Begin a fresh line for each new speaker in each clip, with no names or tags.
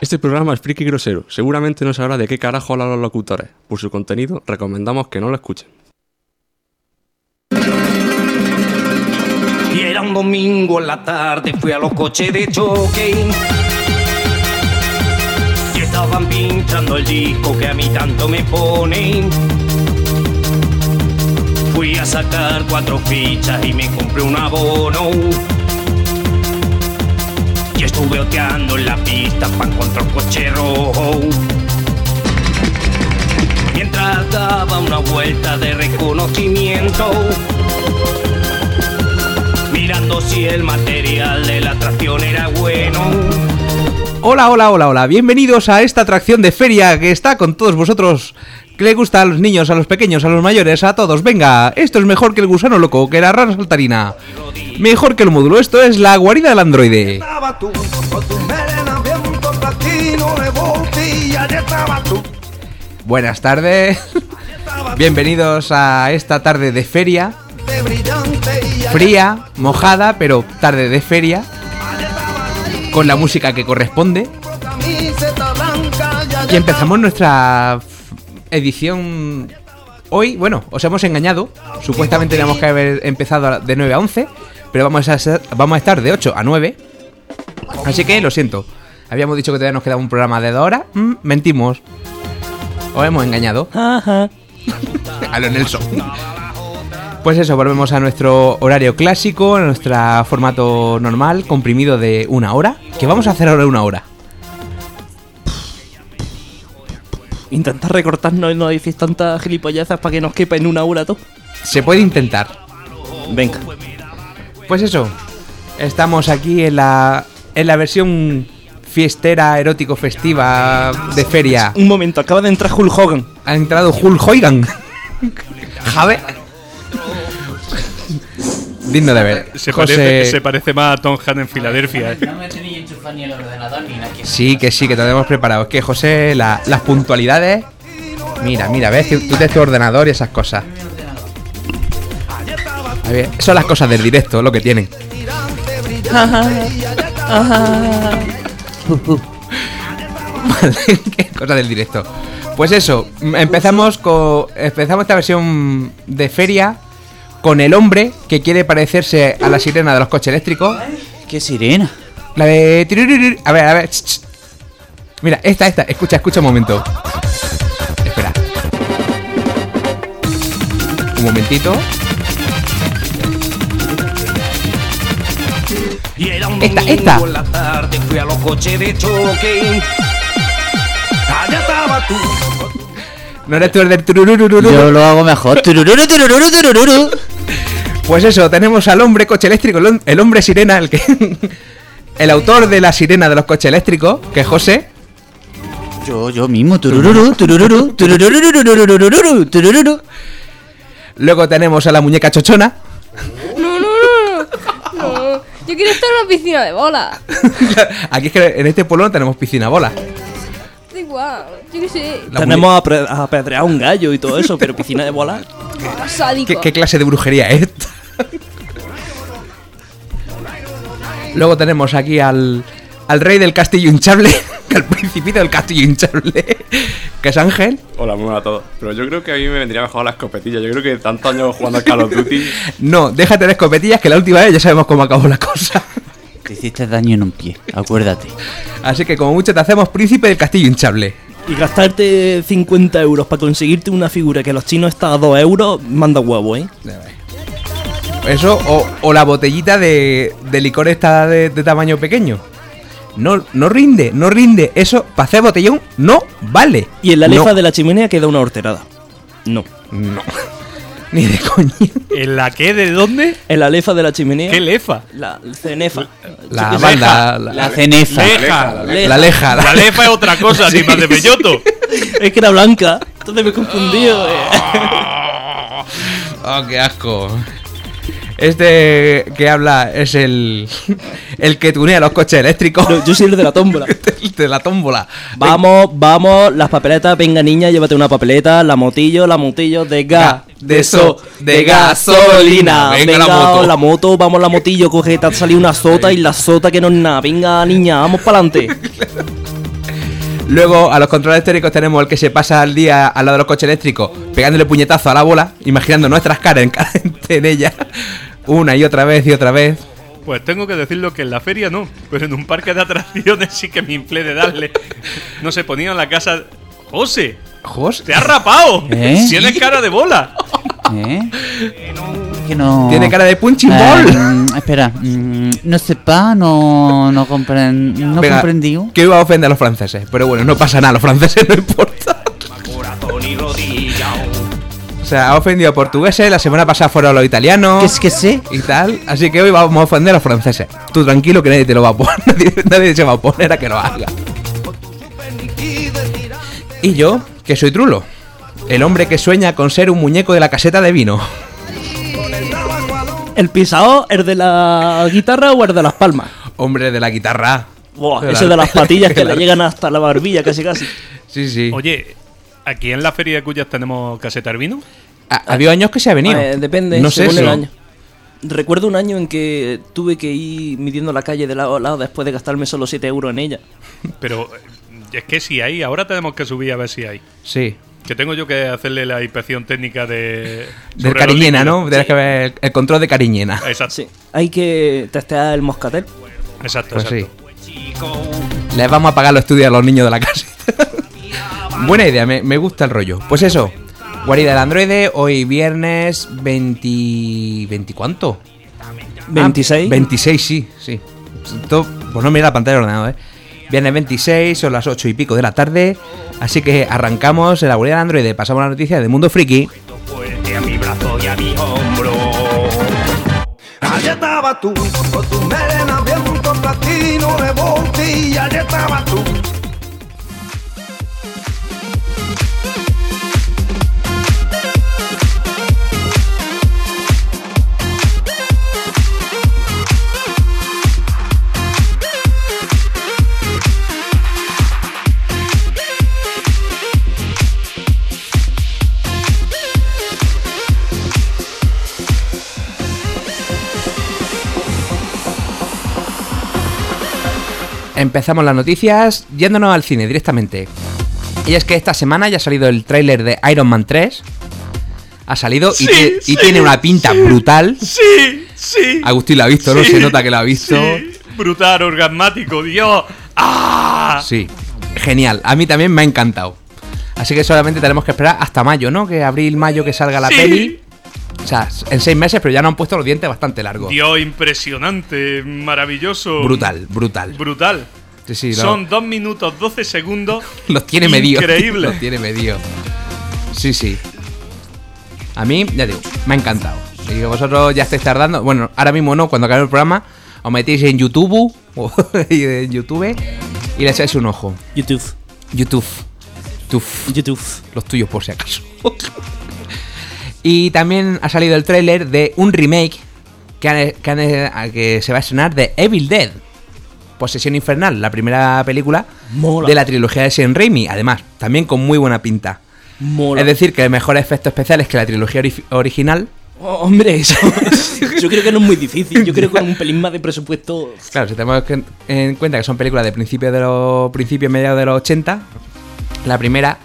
Este programa es friki y grosero. Seguramente no sabrá de qué carajo hablan los locutores. Por su contenido, recomendamos que no lo escuchen.
Y era un domingo en la tarde, fui a los coches de choque. Y estaban pinchando el disco que a mí tanto me pone. Fui a sacar cuatro fichas y me compré un abono. Estuve oteando en la pista para encontrar un coche rojo. Mientras daba una vuelta de reconocimiento mirando si el material de la atracción era bueno.
Hola, hola, hola, hola. Bienvenidos a esta atracción de feria que está con todos vosotros. Que le gusta a los niños, a los pequeños, a los mayores, a todos. Venga, esto es mejor que el gusano loco, que la rana saltarina. Mejor que el módulo, esto es la guarida del androide. Buenas tardes. Bienvenidos a esta tarde de feria. Fría, mojada, pero tarde de feria. Con la música que corresponde. Y empezamos nuestra edición hoy. Bueno, os hemos engañado. Supuestamente teníamos que haber empezado de 9 a 11. Pero vamos a, ser- vamos a estar de 8 a 9. Así que lo siento. Habíamos dicho que todavía nos quedaba un programa de 2 horas. Mm, mentimos. Os hemos engañado. a lo Nelson. Pues eso, volvemos a nuestro horario clásico, a nuestro formato normal, comprimido de una hora. Que vamos a hacer ahora una hora.
Intentar recortarnos y no decís tantas gilipollezas para que nos quepa en una hora todo.
Se puede intentar.
Venga.
Pues eso, estamos aquí en la, en la versión fiestera, erótico, festiva de feria.
Un momento, acaba de entrar Hulk Hogan.
Ha entrado Hulk Hogan. Jave. Digno de ver.
Se
José-
parece, se parece más a Tom Hanks en Filadelfia. ¿eh?
Ni el ordenador ni nada.
Sí, que sí, que te tenemos preparado. Es que José, la- las puntualidades. Mira, mira, ves tú tienes tu ordenador y esas cosas. A ver, son las cosas del directo, lo que tienen. Vale, qué cosa del directo. Pues eso, empezamos con empezamos esta versión de feria con el hombre que quiere parecerse a la sirena de los coches eléctricos.
¿Qué sirena?
La de. A ver, a ver. Mira, esta, esta. Escucha, escucha un momento. Espera. Un momentito.
Y era un
Esta, esta.
en la tarde, fui a los coches de choque. Allá estaba tú.
No eres tú el del turururururu.
Yo lo hago mejor. Turururu, turururu, turururu.
Pues eso, tenemos al hombre coche eléctrico, el hombre sirena, el que. El autor de la sirena de los coches eléctricos, que es José.
Yo, yo mismo. Turururu, turururu, turururu, turururu.
Luego tenemos a la muñeca chochona.
No, no, no, no. Yo quiero estar en la piscina de bola.
Aquí es que en este pueblo no tenemos piscina bola.
Da igual. Yo qué sé.
Tenemos apre- apedreado un gallo y todo eso, pero piscina de bola.
¿Qué, qué clase de brujería es esta? Luego tenemos aquí al, al rey del castillo hinchable, al principito del castillo hinchable, que es Ángel.
Hola, muy buenas a todos. Pero yo creo que a mí me vendría mejor la escopetilla. Yo creo que tantos años jugando al Call of Duty.
No, déjate de escopetillas, que la última vez ya sabemos cómo acabó la cosa.
Te hiciste daño en un pie, acuérdate.
Así que como mucho te hacemos príncipe del castillo hinchable.
Y gastarte 50 euros para conseguirte una figura que los chinos está a 2 euros, manda huevo, ¿eh?
Eso, o, o la botellita de, de licor esta de, de tamaño pequeño. No, no rinde, no rinde. Eso, para hacer botellón, no vale.
Y en la
No,
lefa de la chimenea queda una horterada. No.
No. Ni de coño.
¿En la qué? ¿De dónde?
En la lefa de la chimenea.
¿Qué lefa?
La cenefa.
La banda. La,
La cenefa.
Leja.
la leja.
La lefa es otra cosa, ni más de belloto.
Es que era blanca. Entonces me he confundido. eh.
Oh, qué asco. Este que habla es el, el que tunea los coches eléctricos.
No, yo soy el de la tómbola.
El de la tómbola.
Vamos, vamos, las papeletas, venga niña, llévate una papeleta, la motillo, la motillo de gas,
de so-
de
de
gasolina.
Venga, la moto.
la moto, vamos la motillo, coge, te ha salido una sota y la sota que no es nada. Venga niña, vamos para adelante.
Luego a los controles técnicos tenemos el que se pasa al día al lado de los coches eléctricos pegándole puñetazo a la bola, imaginando nuestras caras en, en ella una y otra vez y otra vez.
Pues tengo que decirlo que en la feria no, pero en un parque de atracciones sí que me inflé de darle. No se ponía en la casa. ¡José!
Jos,
¡Te has rapado!
¿Eh?
¡Tienes cara de bola!
¿Eh? Que no.
Tiene cara de punching
Eh,
ball.
mm, espera, mm, no sepa, no, no, compren, no
Venga,
comprendí.
Que iba a ofender a los franceses, pero bueno, no pasa nada, los franceses no importa. O sea, ha ofendido a portugueses, la semana pasada fueron los italianos.
¿Qué es que sé?
y tal. Así que hoy vamos a ofender a los franceses. Tú tranquilo que nadie te lo va a poner. Nadie, nadie se va a poner a que lo haga. Y yo, que soy Trulo. El hombre que sueña con ser un muñeco de la caseta de vino.
¿El pisao, el de la guitarra o el de las palmas?
Hombre de la guitarra.
Buah, ese de las patillas que le llegan hasta la barbilla, casi casi.
Sí, sí.
Oye, ¿aquí en la feria de Cuyas tenemos caseta de vino?
Ha, ha habido años que se ha venido.
Eh, depende,
No sé
según el año. Recuerdo un año en que tuve que ir midiendo la calle de lado a lado después de gastarme solo 7 euros en ella.
Pero eh, es que si hay, ahora tenemos que subir a ver si hay.
Sí.
Que tengo yo que hacerle la inspección técnica de.
Del cariñena, ¿no?
líquidos.
Tienes que ver el control de cariñena.
Exacto,
Sí. Hay que testear el moscatel.
exacto,
Pues sí.
exacto.
Les vamos a pagar los estudios a los niños de la casa. Buena idea, me, me gusta el rollo. Pues eso, guarida del androide, hoy viernes 20... ¿20 cuánto?
26.
Ah, 26, sí, sí. Todo- pues no mira la pantalla del ordenador, ¿eh? Viernes 26, son las 8 y pico de la tarde. Así que arrancamos en la guarida del androide. Pasamos a la noticia de Mundo Friki.
Fuerte a mi brazo y a mi hombro.
Allí estaba tú, con tu melena viento platino de botella, allí estaba tú.
Empezamos las noticias yéndonos al cine directamente. Y es que esta semana ya ha salido el tráiler de Iron Man 3. Ha salido y,
Sí,
tiene una pinta
sí.
brutal.
Sí, sí.
Agustín lo ha visto, ¿no? Se nota que lo ha visto.
sí. Brutal, orgasmático, Dios. ¡Ah!
Sí, genial. A mí también me ha encantado. Así que solamente tenemos que esperar hasta mayo, ¿no? Que abril, mayo que salga la
Sí.
peli. O sea, en seis meses, pero ya nos han puesto los dientes bastante largos.
Dios, impresionante, maravilloso.
Brutal, brutal.
Brutal.
Sí, sí, lo-
Son 2 minutos 12 segundos.
los tiene medido.
Increíble.
los tiene medido. Sí, sí. A mí, ya digo, me ha encantado. Y que vosotros ya estáis tardando. Bueno, ahora mismo no, cuando acabe el programa, os metéis en YouTube. o en YouTube. Y le echáis un ojo.
YouTube.
YouTube. Tuf.
YouTube.
los tuyos por si acaso. y también ha salido el tráiler de un remake que, han- que han- que se va a estrenar de Evil Dead. Posesión Infernal, la primera película
Mola.
de la trilogía de Sam Raimi, además, también con muy buena pinta.
Mola.
Es decir, que mejores efectos especiales que la trilogía ori- original.
Oh, hombre, eso. Yo creo que no es muy difícil. Yo creo que con un pelín más de presupuesto.
Claro, si tenemos en cuenta que son películas de principios de los principios mediados de los 80, la primera.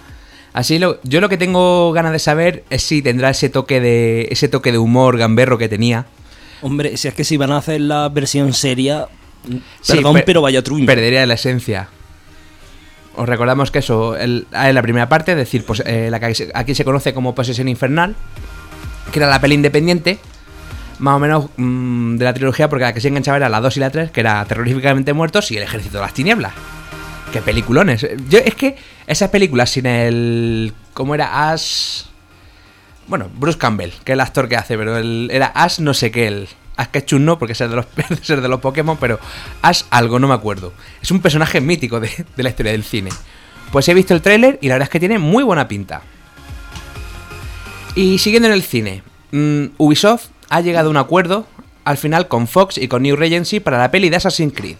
Así lo, yo lo que tengo ganas de saber es si tendrá ese toque de ese toque de humor gamberro que tenía.
Hombre, si es que si van a hacer la versión seria.
Sí,
Perdón,
per-
pero vaya truño.
Perdería la esencia. Os recordamos que eso, el- ah, en la primera parte, es decir, pues, eh, la que aquí se- aquí se conoce como Posesión Infernal, que era la peli independiente, más o menos mm, de la trilogía, porque la que se enganchaba era la 2 y la 3, que era Terroríficamente Muertos y El Ejército de las Tinieblas. Qué peliculones. Yo, es que esas películas sin el... ¿Cómo era? Ash... Bueno, Bruce Campbell, que es el actor que hace, pero el, era Ash no sé qué, el Ash Ketchum no, porque es el de los, de los Pokémon, pero Ash algo, no me acuerdo. Es un personaje mítico de, de la historia del cine. Pues he visto el tráiler y la verdad es que tiene muy buena pinta. Y siguiendo en el cine, mm, Ubisoft ha llegado a un acuerdo al final con Fox y con New Regency para la peli de Assassin's Creed.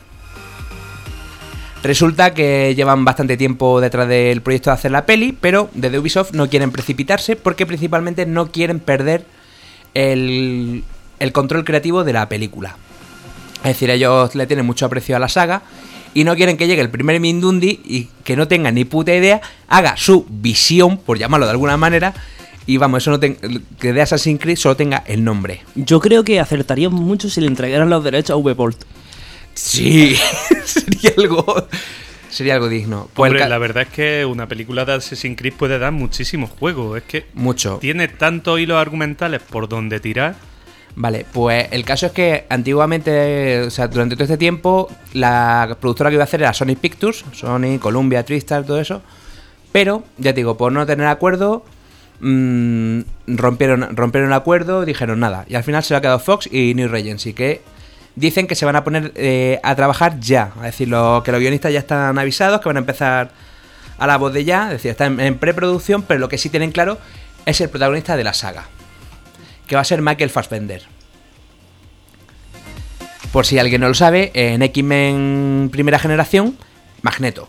Resulta que llevan bastante tiempo detrás del proyecto de hacer la peli, pero desde Ubisoft no quieren precipitarse porque principalmente no quieren perder el, el control creativo de la película. Es decir, ellos le tienen mucho aprecio a la saga y no quieren que llegue el primer Mindundi y que no tenga ni puta idea, haga su visión, por llamarlo de alguna manera, y vamos, eso no ten- que de Assassin's Creed solo tenga el nombre.
Yo creo que acertarían mucho si le entregaran los derechos a V-Bolt.
Sí, sería algo sería algo digno. Pues
Hombre, la verdad es que una película de Assassin's Creed puede dar muchísimos juegos. Es que
mucho.
tiene tantos hilos argumentales por donde tirar.
Vale, pues el caso es que antiguamente, o sea, durante todo este tiempo, la productora que iba a hacer era Sony Pictures, Sony, Columbia, Tristar, todo eso. Pero, ya te digo, por no tener acuerdo, mm, rompieron, rompieron el acuerdo, dijeron nada. Y al final se lo ha quedado Fox y New Regency, que dicen que se van a poner eh, a trabajar ya. Es decir, lo- que los guionistas ya están avisados, que van a empezar a la voz de ya. Es decir, están en preproducción, pero lo que sí tienen claro es el protagonista de la saga que va a ser Michael Fassbender. Por si alguien no lo sabe, en X-Men primera generación, Magneto.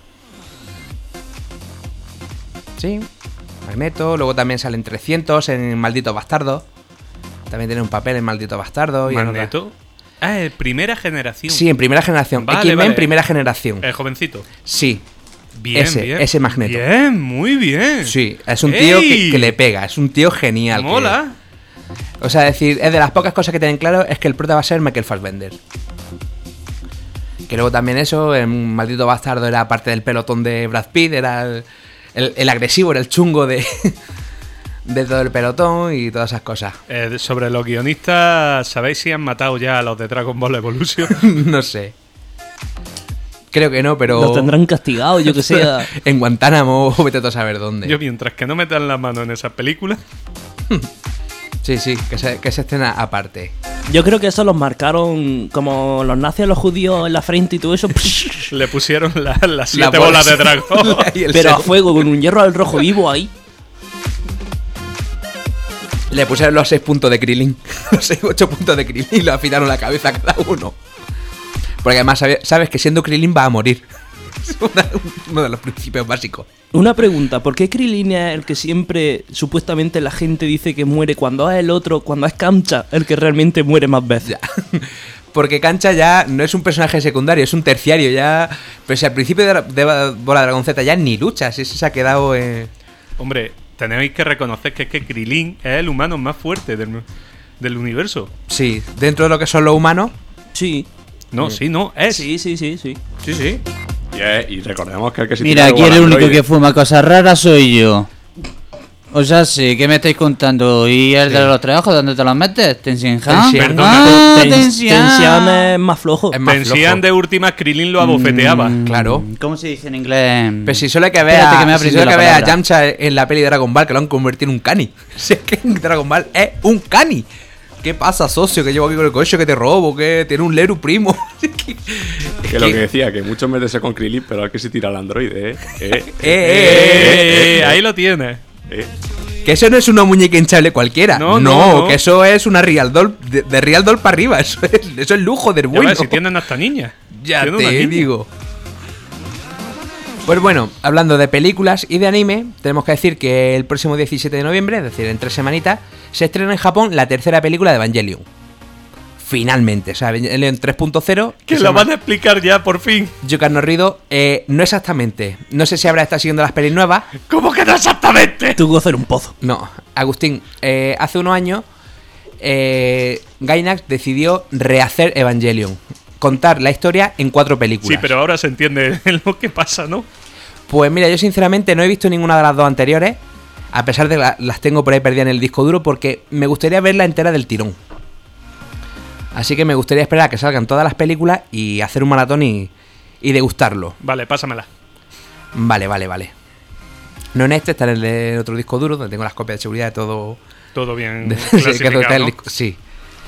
Sí, Magneto. Luego también salen 300 en Maldito Bastardo. También tiene un papel en Maldito Bastardo. y en
Magneto. Ah, eh, primera generación.
Sí, en primera generación.
Vale,
X-Men
vale.
primera generación.
El jovencito.
Sí,
Bien,
Ese,
bien.
ese Magneto.
Bien, muy bien.
sí. Es un tío que, le pega. Es un tío genial. que-
Mola.
O sea, decir, es de las pocas cosas que tienen claro es que el prota va a ser Michael Fassbender. Que luego también eso, en Maldito Bastardo era parte del pelotón de Brad Pitt, era el, el- el agresivo, era el chungo de, de todo el pelotón y todas esas cosas.
Eh, sobre los guionistas, ¿sabéis si han matado ya a los de Dragon Ball Evolution?
no sé. Creo que no, pero...
Los tendrán castigados, yo que sé. a-
en Guantánamo, vete tú a saber dónde.
Yo mientras que no metan la mano en esas películas,
Sí, sí, que se, que se escena aparte.
Yo creo que eso los marcaron como los nazis a los judíos en la frente y todo eso.
le pusieron la- las siete
La
bolas de dragón.
pero a fuego, con un hierro al rojo vivo ahí.
Le pusieron los 6 puntos de Krillin. Los 6, 8 puntos de Krillin y le afilaron la cabeza a cada uno. Porque además sabe- sabes que siendo Krillin va a morir. Es una- uno de los principios básicos.
Una pregunta, ¿por qué Krillin es el que siempre supuestamente la gente dice que muere cuando es el otro, cuando es Kamcha el que realmente muere más veces?
Ya. Porque Cancha ya no es un personaje secundario, es un terciario. Ya. Pero si al principio de, de Bola Dragón Z ya ni lucha, si se ha quedado. eh,
Hombre, tenéis que reconocer que es que Krilin es el humano más fuerte del, del universo.
Sí, dentro de lo que son los humanos.
Sí.
No, sí, no, es.
Sí, sí, sí, sí.
Sí, sí.
Y, y recordemos que el que se
Mira, aquí el único que fuma cosas raras soy yo. O sea, sí, ¿qué me estáis contando? ¿Y el de los trabajos dónde te los metes? ¿Tensian Han?
Tensian.
Perdona,
Ah,
Ten-
Tensian.
Es más flojo.
Es más
Pensían
flojo.
de últimas, Krilin lo abofeteaba.
Mm,
Claro.
¿Cómo se dice en inglés?
Pero si solo hay que ver a,
me
si solo hay que ver a. Yamcha en la peli de Dragon Ball, que lo han convertido en un cani. Si es que en Dragon Ball es un cani. ¿Qué pasa, socio? Que llevo aquí con el coche que te robo, que tiene un Leru primo.
Que lo que decía, que muchos meterse con Krillin, pero al que se tira al androide, ¿eh? Eh,
Eh, eh,
Eh, ahí lo tienes.
Eh.
Que eso no es una muñeca hinchable cualquiera.
No,
No, que eso es una Real Doll. De, de Real Doll para arriba. Eso es, eso es lujo del
Ya
bueno.
ves, si tienen hasta niñas.
Ya te
niña.
digo. Pues bueno, hablando de películas y de anime, tenemos que decir que el próximo 17 de noviembre, es decir, en tres semanitas, se estrena en Japón la tercera película de Evangelion. Finalmente, o sea, Evangelion 3.0.
Que
se
lo van a explicar ya, por fin.
Yukan no Rido, eh, no exactamente. No sé si habrá estado siguiendo las pelis nuevas.
¿Cómo que no exactamente?
Tú hacer un pozo.
No, Agustín, eh, hace unos años eh, Gainax decidió rehacer Evangelion. Contar la historia en cuatro películas.
Sí, pero ahora se entiende lo que pasa, ¿no?
Pues mira, yo sinceramente no he visto ninguna de las dos anteriores, a pesar de que la- las tengo por ahí perdidas en el disco duro, porque me gustaría verla entera del tirón. Así que me gustaría esperar a que salgan todas las películas y hacer un maratón y, y degustarlo.
Vale, pásamela.
Vale, vale, vale. No en este, está en el de otro disco duro, donde tengo las copias de seguridad de todo.
Todo bien
de- sí, que
clasificado,
sí.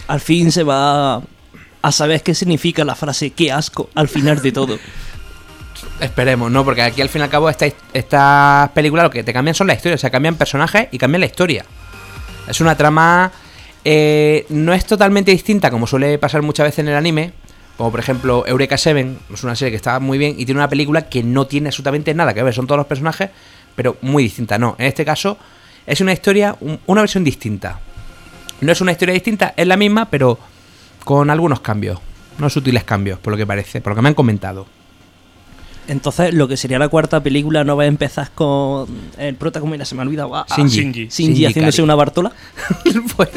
Al fin se va a saber qué significa la frase qué asco al final de todo.
Esperemos, ¿no? Porque aquí al fin y al cabo esta- estas películas lo que te cambian son la historia, o sea, cambian personajes y cambian la historia. Es una trama... eh, no es totalmente distinta como suele pasar muchas veces en el anime, como por ejemplo Eureka Seven, es una serie que está muy bien y tiene una película que no tiene absolutamente nada que ver, son todos los personajes, pero muy distinta. No, en este caso es una historia, un- una versión distinta. No es una historia distinta, es la misma, pero con algunos cambios, no sutiles cambios, por lo que parece, por lo que me han comentado.
Entonces, lo que sería la cuarta película no va a empezar con el prota, como era, se me ha olvidado. Ah,
Shinji.
Shinji.
Shinji haciéndose
Kari.
una Bartola.
pues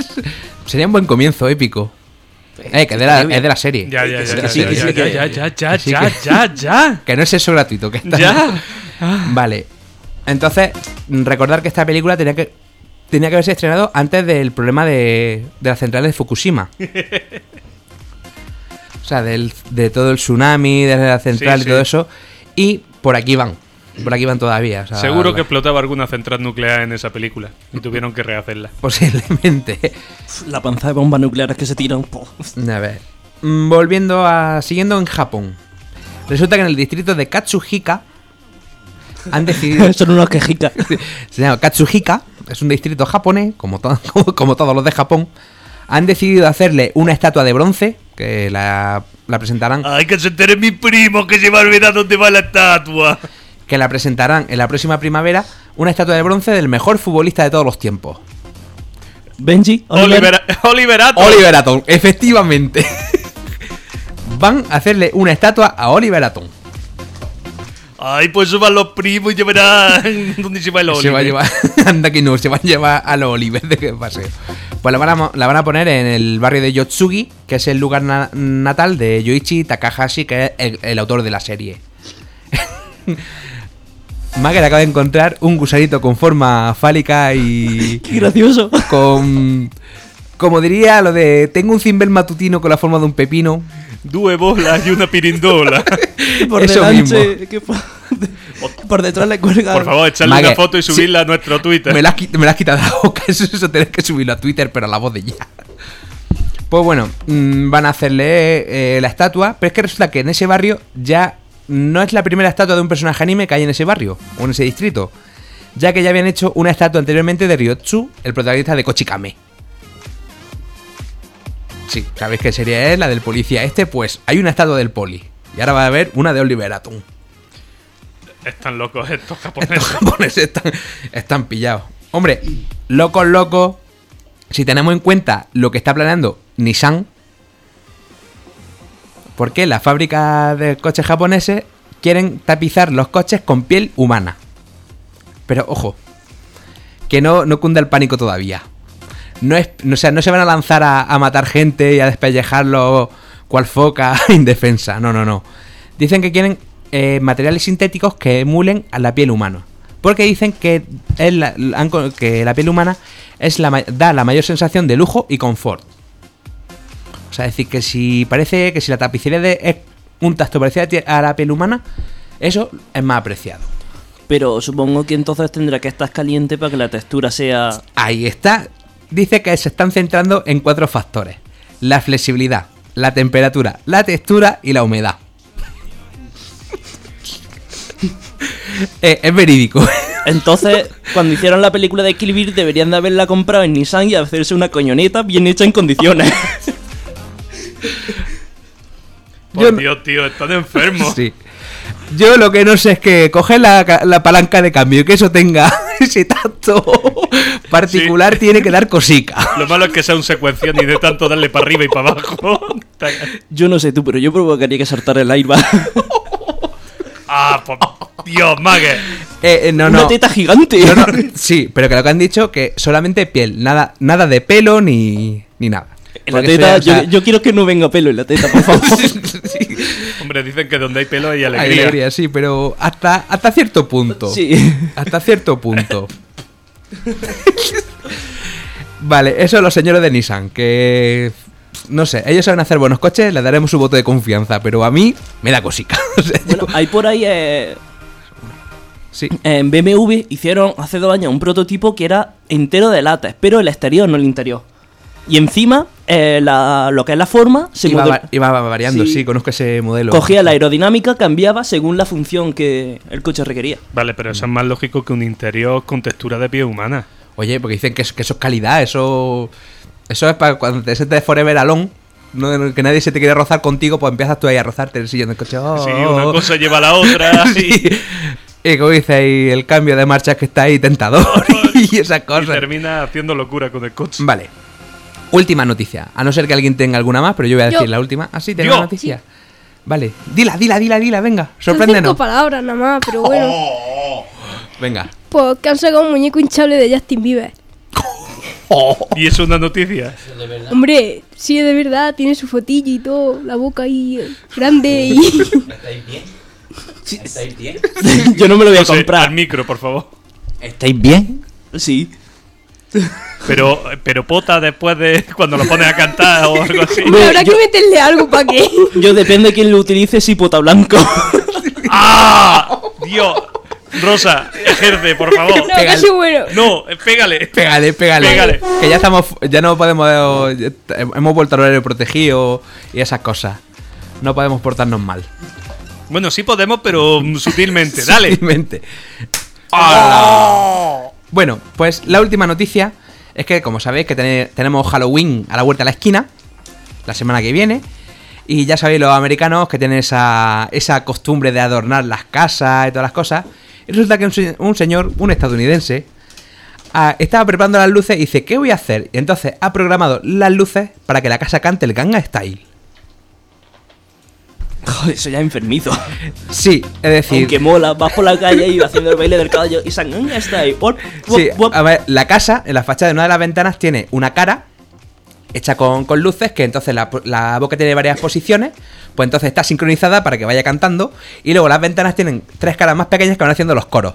sería un buen comienzo épico. Eh, que es de la, es de la serie.
Ya, ya, ya,
Que
ya,
sí,
ya, ya,
que-
ya, ya, ya,
sí,
ya,
que-
ya, ya.
Que no es eso gratuito, que está.
Ya.
Vale. Entonces, recordar que esta película tenía que tenía que haberse estrenado antes del problema de, de las centrales de Fukushima. O sea, del, de todo el tsunami, de la central
Sí,
y
sí.
todo eso. Y por aquí van. Por aquí van todavía. o sea,
Seguro que explotaba alguna central nuclear en esa película y tuvieron que rehacerla.
Posiblemente.
La panza de bombas nucleares que se tiran. po.
A ver. Mm, Volviendo a. Siguiendo en Japón. Resulta que en el distrito de Katsuhika han decidido.
Son unos quejicas.
se llama Katsuhika, es un distrito japonés, como, to- como, como todos los de Japón. Han decidido hacerle una estatua de bronce, que la, la presentarán,
Ay, que se entere mi primo que se va a olvidar dónde va la estatua.
que la presentarán en la próxima primavera, una estatua de bronce del mejor futbolista de todos los tiempos.
Benji, Oliver,
Oliver, Oliverato.
Oliver Atom, efectivamente. Van a hacerle una estatua a Oliver Atom.
Ay, pues suban los primos y ya verán dónde se va el Oliver.
Se va a llevar, anda que no, se va a llevar a los Oliver de que paseo. Pues la van, a, la van a poner en el barrio de Yotsugi, que es el lugar na- natal de Yoichi Takahashi, que es el, el autor de la serie. Mager acaba de encontrar un gusanito con forma fálica y
Qué gracioso.
con... Como diría lo de, tengo un cimbel matutino con la forma de un pepino.
Due bolas y una pirindola.
Por
Eso
delante, que por, por detrás le cuelga.
Por favor, echarle
Mague,
una foto y
sí.
subirla a nuestro Twitter.
Me la, has, qui- me la has quitado la boca, eso, eso tenés que subirlo a Twitter, pero a la voz de ya. Pues bueno, mm, van a hacerle eh, la estatua, pero es que resulta que en ese barrio ya no es la primera estatua de un personaje anime que hay en ese barrio, o en ese distrito, ya que ya habían hecho una estatua anteriormente de Ryotsu, el protagonista de Kochikame. Sí, ¿sabéis qué serie es? La del policía este, pues hay una estatua del poli. Y ahora va a haber una de Oliver Atom.
Están locos estos
Estos
japoneses.
japoneses están, están pillados. Hombre, locos, locos. Si tenemos en cuenta lo que está planeando Nissan, porque las fábricas de coches japoneses quieren tapizar los coches con piel humana. Pero ojo, que no, no cunda el pánico todavía. No, es, o sea, no se van a lanzar a, a matar gente y a despellejarlo cual foca indefensa. No, no, no. Dicen que quieren eh, materiales sintéticos que emulen a la piel humana. Porque dicen que, es la, que la piel humana es la, da la mayor sensación de lujo y confort. O sea, es decir, que si parece que si la tapicería de, es un tacto parecido a la piel humana, eso es más apreciado.
Pero supongo que entonces tendrá que estar caliente para que la textura sea.
Ahí está. Dice que se están centrando en cuatro factores. La flexibilidad, la temperatura, la textura y la humedad. Eh, es verídico.
Entonces, cuando hicieron la película de Kill Bill, deberían de haberla comprado en Nissan y hacerse una coñoneta bien hecha en condiciones.
Por
Yo
Dios, tío, están enfermos.
Sí. Yo lo que no sé es que coger la, la palanca de cambio y que eso tenga ese tacto particular tiene que dar cosica.
Lo malo es que sea un secuencial y de tanto darle para arriba y para abajo.
Yo no sé tú, pero yo provocaría que saltara el airbag.
ah, por Dios, Mague.
Eh, eh, no,
una
no.
teta gigante.
No, no, Sí, pero que lo que han dicho que solamente piel, nada, nada de pelo ni, ni nada.
En la teta,
ya, o sea,
yo, yo quiero que no venga pelo en la teta, por favor.
sí,
Hombre, dicen que donde hay pelo hay
hay
alegría.
alegría, sí, pero hasta, hasta cierto punto.
Sí.
Hasta cierto punto. vale, eso los señores de Nissan, que... No sé, ellos saben hacer buenos coches, les daremos su voto de confianza, pero a mí me da cosica. O sea,
Bueno, hay por ahí. eh,
sí.
en BMW hicieron hace dos años un prototipo que era entero de látex, pero el exterior, no el interior. Y encima, eh, la- lo que es la forma, se
Iba,
model-
va- iba variando, sí.
Sí.
conozco ese modelo.
cogía la aerodinámica, cambiaba según la función que el coche requería.
Vale, pero eso es más lógico que un interior con textura de piel humana.
Oye, porque dicen que, eso- que eso es calidad, eso. Eso es para cuando te sientes forever alone. no- que nadie se te quiere rozar contigo, pues empiezas tú ahí a rozarte el sillón del coche. oh,
Sí, una
oh.
cosa lleva a la otra.
Sí.
y,
Y como dice ahí, el cambio de marcha que está ahí tentador y esas
y
cosas.
termina haciendo locura con el coche.
Vale. Última noticia. A no ser que alguien tenga alguna más, pero yo voy a decir
Yo.
la última. Ah, sí, tengo
Yo.
una noticia. Vale, dila, dila, dila, dila, venga,
Son cinco
sorpréndenos.
palabras nada más, pero bueno.
Venga.
Pues que han sacado un muñeco hinchable de Justin Bieber.
Y es una noticia.
Hombre, sí, de verdad, tiene su fotillo y todo, la boca ahí eh, grande y...
Yo no me lo voy a
José, al
comprar.
micro, por favor.
¿Estáis bien?
Sí.
Pero, pero pota después de cuando lo pones a cantar o algo así.
Habrá
yo-
que meterle algo para que...
Yo depende de quién lo utilice, si pota blanco.
¡Ah! Dios. Rosa, ejerce, por favor.
No, casi bueno.
No, eh, pégale.
Pégale, pégale.
Pégale.
Que ya estamos, ya no podemos, ya t- hemos vuelto al horario protegido y esas cosas. No podemos portarnos mal.
Bueno, sí podemos, pero mm, sutilmente. Dale.
Sutilmente.
¡Hala!
Bueno, pues la última noticia es que, como sabéis, que tene- tenemos Halloween a la vuelta de la esquina, la semana que viene. Y ya sabéis, los americanos que tienen esa, esa costumbre de adornar las casas y todas las cosas. Y resulta que un señor, un estadounidense, ah, estaba preparando las luces y dice, ¿qué voy a hacer? Y entonces ha programado las luces para que la casa cante el Ganga Style.
Joder, eso ya es enfermizo.
Sí, es decir...
Aunque mola, vas por la calle y haciendo el baile del caballo y San está ahí. Wop, wop,
Sí,
wop.
a ver, la casa, en la fachada de una de las ventanas, tiene una cara hecha con, con luces, que entonces la, la boca tiene varias posiciones, pues entonces está sincronizada para que vaya cantando, y luego las ventanas tienen tres caras más pequeñas que van haciendo los coros.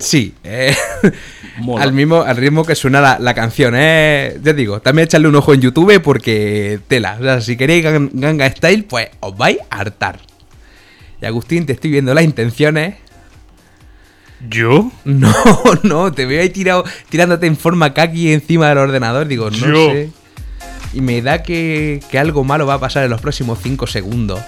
Sí, eh, al mismo al ritmo que suena la, la canción, eh. Ya digo, también echarle un ojo en YouTube porque tela. O sea, si queréis Gan- Ganga Style, pues os vais a hartar. Y Agustín, te estoy viendo las intenciones.
¿Yo?
No, no, te veo ahí tirado, tirándote en forma kaki encima del ordenador. Digo, no
Yo.
sé. Y me da que, que algo malo va a pasar en los próximos 5 segundos.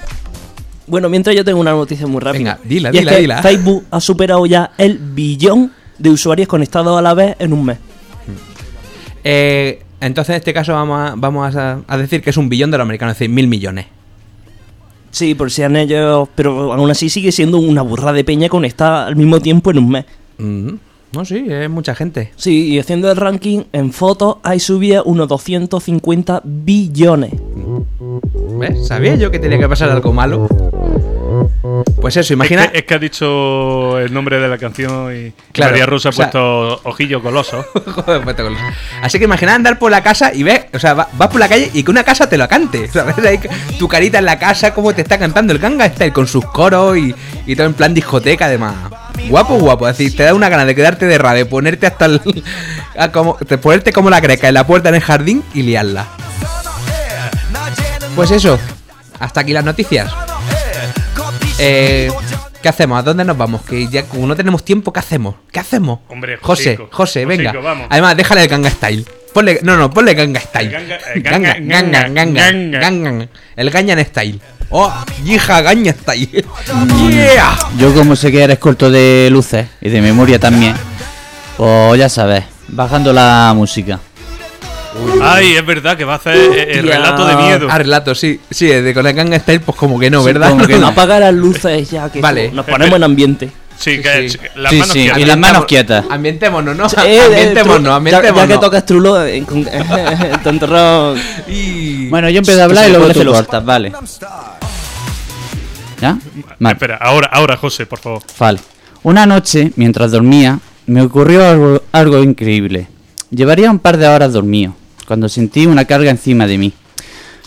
Bueno, mientras yo tengo una noticia muy rápida.
Venga, dila,
Y es
dila,
que
dila.
Facebook ha superado ya el billón de usuarios conectados a la vez en un mes.
Eh, entonces, en este caso, vamos a, vamos a, a decir que es un billón de los americanos, es decir, mil millones.
Sí, por si han ellos. Pero aún así sigue siendo una burra de peña conectada al mismo tiempo en un mes.
Mm, No, sí, es mucha gente.
Sí, y haciendo el ranking en fotos hay subida unos 250 billones.
¿Ves? Sabía yo que tenía que pasar algo malo. Pues eso, imagina.
Es que, es que ha dicho el nombre de la canción y
Claro,
María Rosa ha
o sea-
puesto ojillo coloso.
Joder, puesto Así que imagina andar por la casa y ves, o sea, va- vas por la calle y que una casa te lo cante. ¿Sabes? Ahí tu carita en la casa, como te está cantando el ganga Style con sus coros y, y todo en plan discoteca, además. Guapo, guapo. Es decir, te da una gana de quedarte de ra, de ponerte hasta el. como, de ponerte como la greca en la puerta en el jardín y liarla. Pues eso, hasta aquí las noticias. Eh, ¿Qué hacemos? ¿A dónde nos vamos? Que ya como no tenemos tiempo, ¿qué hacemos? ¿Qué hacemos?
Hombre,
José, José, venga.
Vamos.
Además, déjale el ganga style. Ponle, no, no, ponle ganga style.
Ganga- eh,
Ganga,
ganga-
ganga, ganga,
ganga.
ganga. El gañan style. Oh, hija gaña style. Yeah.
Yo como sé que eres corto de luces y de memoria también, pues ya sabes, bajando la música.
Ay, es verdad que va a hacer eh, el
Hostia.
relato de miedo.
Ah, relato, sí. Sí, de con el ganga style, pues como que no, ¿verdad?
como que no.
Apaga las luces ya, que
Vale.
nos ponemos en ambiente.
Sí,
Sí,
que
sí.
las
Sí,
manos
sí,
quietas.
y las manos quietas.
Ambientémonos, ¿no?
Eh, eh,
ambientémonos,
tú- ya-
ambientémonos.
Ya, que tocas trulo, eh, tanto rock.
Y...
Bueno, yo empiezo a hablar y luego tú cortas, vale. ¿Ya? Vale.
Espera, ahora, ahora, José, por favor.
Vale. Una noche, mientras dormía, me ocurrió algo, algo increíble. Llevaría un par de horas dormido, cuando sentí una carga encima de mí.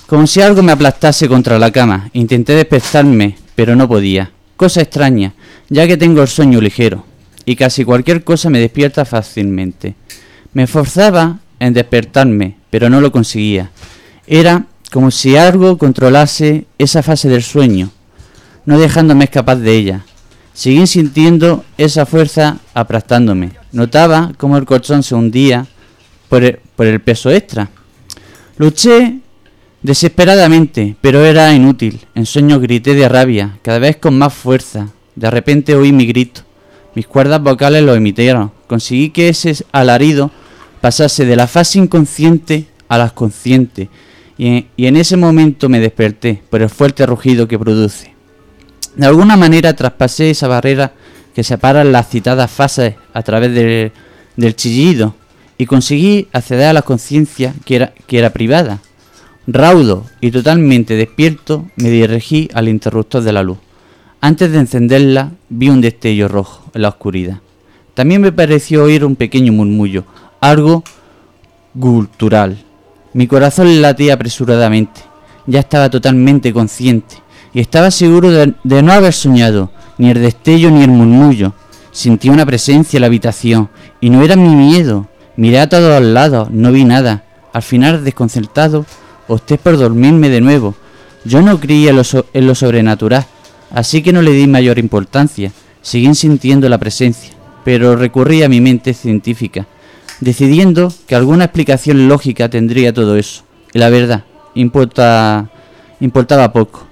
Como si algo me aplastase contra la cama. Intenté despertarme, pero no podía. Cosa extraña, ya que tengo el sueño ligero, y casi cualquier cosa me despierta fácilmente. Me esforzaba en despertarme, pero no lo conseguía. Era como si algo controlase esa fase del sueño, no dejándome escapar de ella. Seguí sintiendo esa fuerza aplastándome. Notaba cómo el colchón se hundía por el, peso extra. Luché desesperadamente, pero era inútil. En sueños grité de rabia, cada vez con más fuerza. De repente oí mi grito. Mis cuerdas vocales lo emitieron. Conseguí que ese alarido pasase de la fase inconsciente a la consciente. Y en, ese momento me desperté por el fuerte rugido que produce. De alguna manera traspasé esa barrera que separa las citadas fases a través del chillido y conseguí acceder a la conciencia que era, que era privada. Raudo y totalmente despierto, me dirigí al interruptor de la luz. Antes de encenderla, vi un destello rojo en la oscuridad. También me pareció oír un pequeño murmullo, algo cultural. Mi corazón latía apresuradamente. Ya estaba totalmente consciente y estaba seguro de, de no haber soñado ni el destello ni el murmullo. Sentí una presencia en la habitación y no era mi miedo. Miré a todos lados, no vi nada. Al final, desconcertado, opté por dormirme de nuevo. Yo no creía en lo, so- en lo sobrenatural, así que no le di mayor importancia. Seguí sintiendo la presencia, pero recurrí a mi mente científica, decidiendo que alguna explicación lógica tendría todo eso. Y la verdad, importa, importaba poco,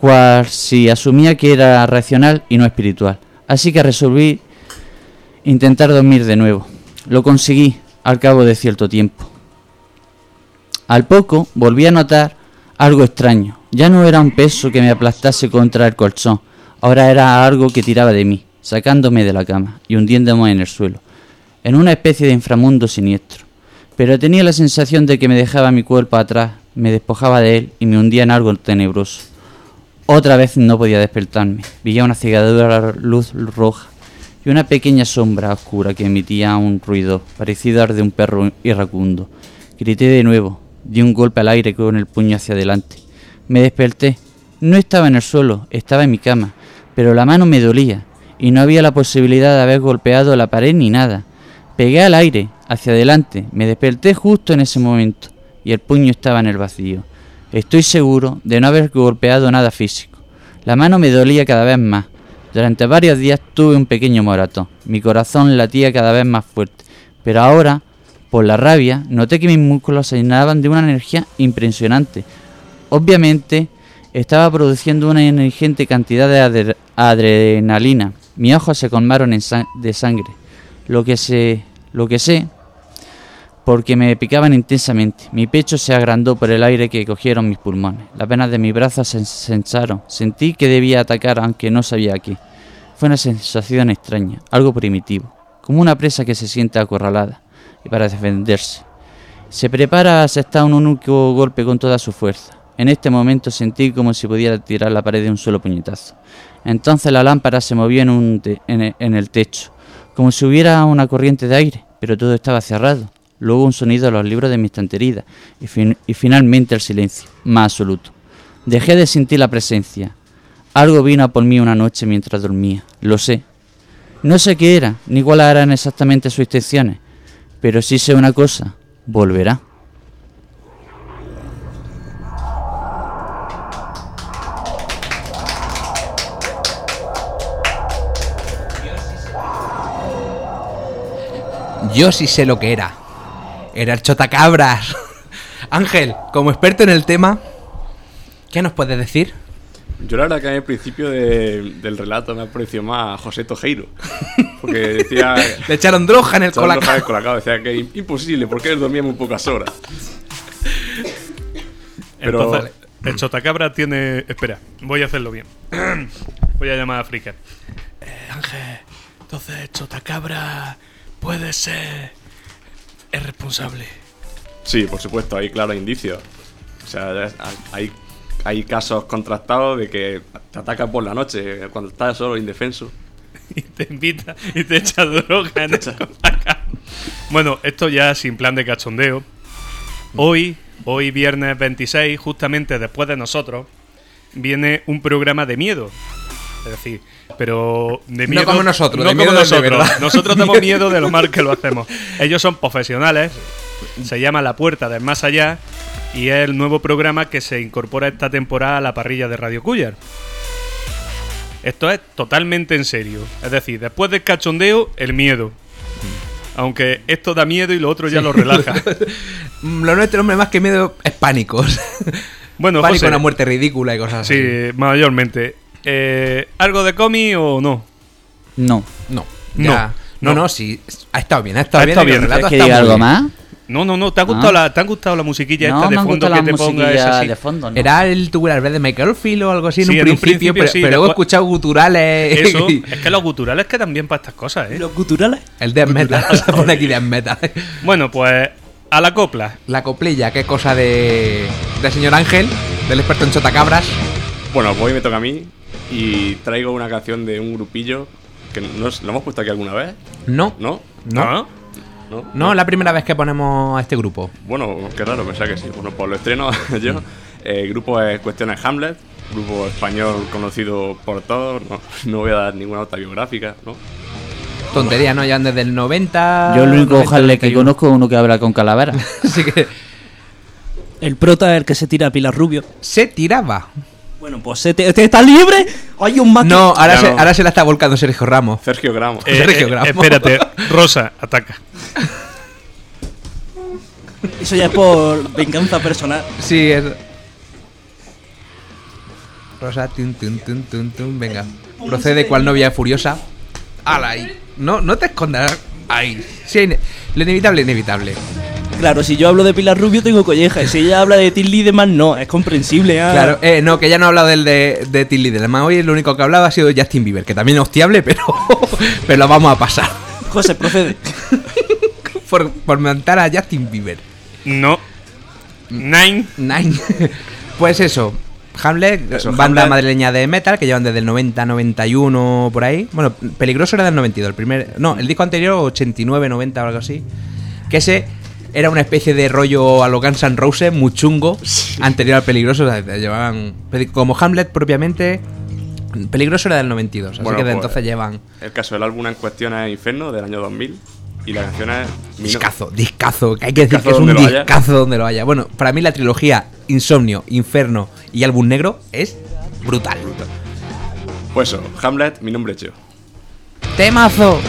cual si asumía que era racional y no espiritual. Así que resolví intentar dormir de nuevo. Lo conseguí al cabo de cierto tiempo. Al poco volví a notar algo extraño. Ya no era un peso que me aplastase contra el colchón, ahora era algo que tiraba de mí, sacándome de la cama y hundiéndome en el suelo, en una especie de inframundo siniestro. Pero tenía la sensación de que me dejaba mi cuerpo atrás, me despojaba de él y me hundía en algo tenebroso. Otra vez no podía despertarme. Veía una cegadora luz roja y una pequeña sombra oscura que emitía un ruido parecido al de un perro irracundo. Grité de nuevo, di un golpe al aire con el puño hacia adelante. Me desperté. No estaba en el suelo, estaba en mi cama, pero la mano me dolía y no había la posibilidad de haber golpeado la pared ni nada. Pegué al aire, hacia adelante, me desperté justo en ese momento y el puño estaba en el vacío. Estoy seguro de no haber golpeado nada físico. La mano me dolía cada vez más. Durante varios días tuve un pequeño moratón. Mi corazón latía cada vez más fuerte. Pero ahora, por la rabia, noté que mis músculos se llenaban de una energía impresionante. Obviamente, estaba produciendo una ingente cantidad de adre- adrenalina. Mis ojos se colmaron en de sangre. Lo que sé, lo que sé, porque me picaban intensamente. Mi pecho se agrandó por el aire que cogieron mis pulmones. Las venas de mi brazo se ensancharon. Sentí que debía atacar aunque no sabía qué. Fue una sensación extraña, algo primitivo, como una presa que se siente acorralada y para defenderse. Se prepara a aceptar un único golpe con toda su fuerza. En este momento sentí como si pudiera tirar la pared de un solo puñetazo. Entonces la lámpara se movió en el techo, como si hubiera una corriente de aire, pero todo estaba cerrado. Luego un sonido de los libros de mi estantería y, y finalmente el silencio, más absoluto. Dejé de sentir la presencia. Algo vino a por mí una noche mientras dormía, lo sé. No sé qué era, ni cuáles eran exactamente sus intenciones, pero sí sé una cosa, volverá.
Yo sí sé lo que era. Era el chotacabras. Ángel, como experto en el tema, ¿qué nos puedes decir?
Yo la verdad que al principio de- del relato me ha parecido más a José Tojeiro. Porque decía...
Le echaron droga en el colacao.
el colacao, decía que im- imposible, porque él dormía muy pocas horas. Pero-
Entonces, el chotacabra tiene. Espera, voy a hacerlo bien. voy a llamar a Fricker. Eh, Ángel, entonces chotacabra puede ser. Es responsable.
Sí, por supuesto, hay claros indicios. O sea, hay, hay casos contrastados de que te atacan por la noche, cuando estás solo, indefenso.
Y te invita y te echa droga en colacao. Bueno, esto ya sin plan de cachondeo. Hoy, hoy viernes 26, justamente después de nosotros, viene un programa de miedo. Es decir, pero de
No
miedo.
como nosotros,
no
de
como
miedo de
nosotros. Nosotros tenemos miedo de lo mal que lo hacemos. Ellos son profesionales. Se llama La Puerta del Más Allá. Y es el nuevo programa que se incorpora esta temporada a la parrilla de Radio Cuyar. Esto es totalmente en serio. Es decir, después del cachondeo, el miedo. Aunque esto da miedo y lo otro ya lo relaja.
Lo nuestro, hombre, más que miedo es pánicos.
Bueno,
Pánico
José,
una muerte ridícula y cosas así.
Sí, mayormente. Eh, ¿Algo de cómic o no?
No.
No,
No,
ya- no,
no.
no, sí. Ha estado bien, ha estado
Ha
bien.
estado bien.
¿Quieres que diga algo
bien.
más?
No, no, no. ¿Te ha gustado,
Ah.
la, ¿te ha gustado la musiquilla
No,
esta de
han
fondo
gustado
que te ponga
musiquillas
así?
de fondo. ¿no?
Era el tubular verde de Michael Field o algo así en,
Sí,
un,
en un
principio,
principio
pero,
sí,
pero luego he escuchado guturales.
Eso, es que los guturales quedan bien para estas cosas, ¿eh?
Los guturales.
el death metal, se pone aquí death metal.
Bueno, pues A la copla.
La coplilla, que es cosa de. del señor Ángel, del experto en chotacabras.
Bueno, pues hoy me toca a mí y traigo una canción de un grupillo que no es- lo hemos puesto aquí alguna vez,
No,
¿no?
no.
¿No?
No, es la primera vez que ponemos a este grupo.
Bueno, qué raro, pensaba que sí. Bueno, pues lo estreno yo. El grupo es Cuestiones Hamlet, grupo español conocido por todos. No, no voy a dar ninguna nota biográfica, ¿no?
Tontería, ¿no? Ya desde el 90.
Yo el único
90,
Harley que
91.
conozco es uno que habla con calavera.
Así que
El prota es el que se tira a Pilar Rubio.
se tiraba.
Bueno, pues este, este está libre. Hay un que-
No, ahora,
Ya
se,
no.
ahora se la está volcando Sergio Ramos.
Sergio Gramo.
Eh,
Sergio
eh,
Gramo.
espérate, Rosa, ataca.
Eso ya es por venganza personal.
Sí, es. Rosa, tun, tun, tun, tun, tun, venga. Procede cual novia furiosa. ¡Hala ahí! No, no te escondas. Ahí. Sí, ine- lo inevitable, inevitable.
Claro, si yo hablo de Pilar Rubio tengo colleja. Y si ella habla de Till Lindemann, no, es comprensible. ah.
Claro, eh, no, que ya no ha hablado del de, de Till Lindemann. Además, hoy lo único que ha hablado ha sido Justin Bieber, que también es hostiable, pero, pero lo vamos a pasar.
José, procede.
Por, por mentar a Justin Bieber.
No. Nine.
Nine. pues eso. Hamlet,
Eso,
banda
Hamlet.
madrileña de metal que llevan desde el 90, 91 por ahí. Bueno, Peligroso era del 92, el primer, no, el disco anterior 89, 90 o algo así. Que ese era una especie de rollo a lo Guns N' Roses muy chungo, anterior al Peligroso, o sea, llevaban como Hamlet propiamente Peligroso era del 92, así
Bueno,
que de
pues,
entonces llevan
El caso del álbum en cuestión es Inferno, del año 2000. Y la canción es...
Discazo, discazo, que hay que decir
Discazo
que es un discazo donde lo haya. Bueno, para mí la trilogía Insomnio, Inferno y Álbum Negro es brutal.
Pues eso, Hamlet, mi nombre es yo.
Temazo.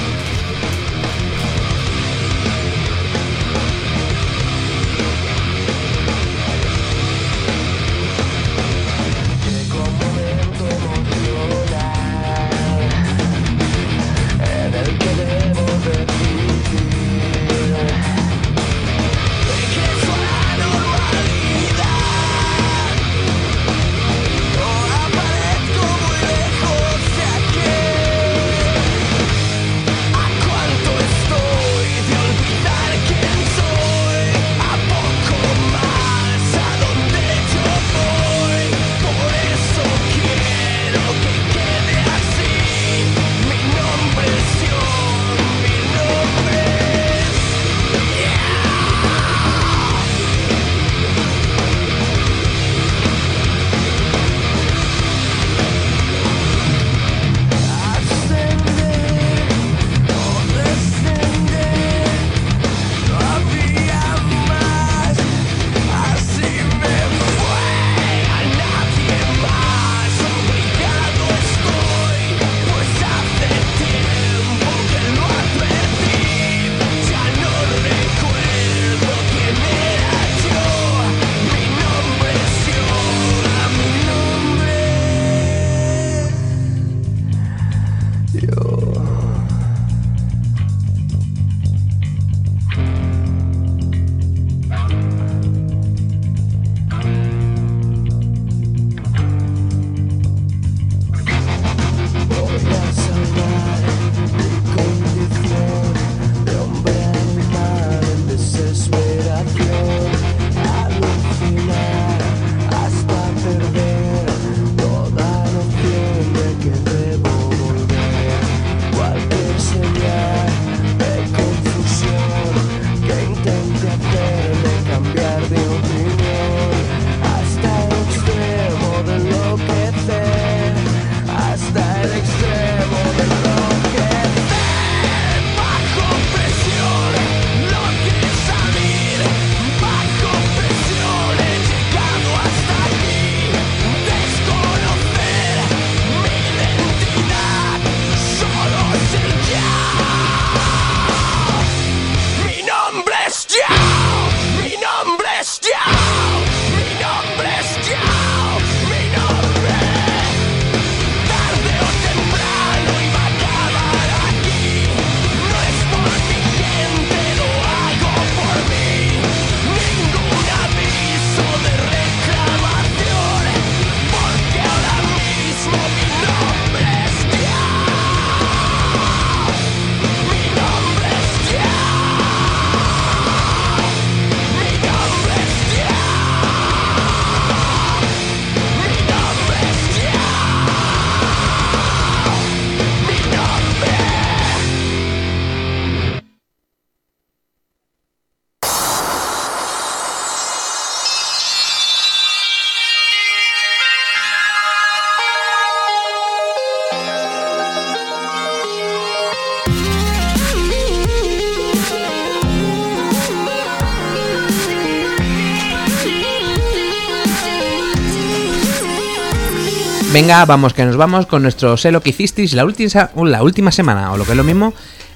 Venga, vamos que nos vamos con nuestro sé lo que hicisteis la última, la última semana, o lo que es lo mismo,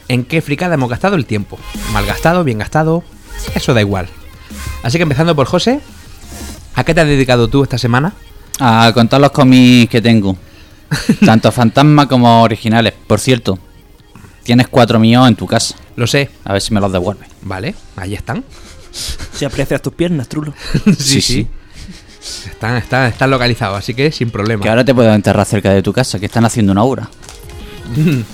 en qué fricada hemos gastado el tiempo. Mal gastado, bien gastado, eso da igual. Así que empezando por José, ¿a qué te has dedicado tú esta semana?
A contar los cómics que tengo. Tanto fantasma como originales. Por cierto, tienes cuatro míos en tu casa.
Lo sé,
A ver si me los devuelves.
vale, ahí están.
Si aprecias tus piernas, trulo.
sí, sí. Están, están, están localizados, así que sin problema.
Que ahora te puedo enterrar cerca de tu casa, que están haciendo una obra.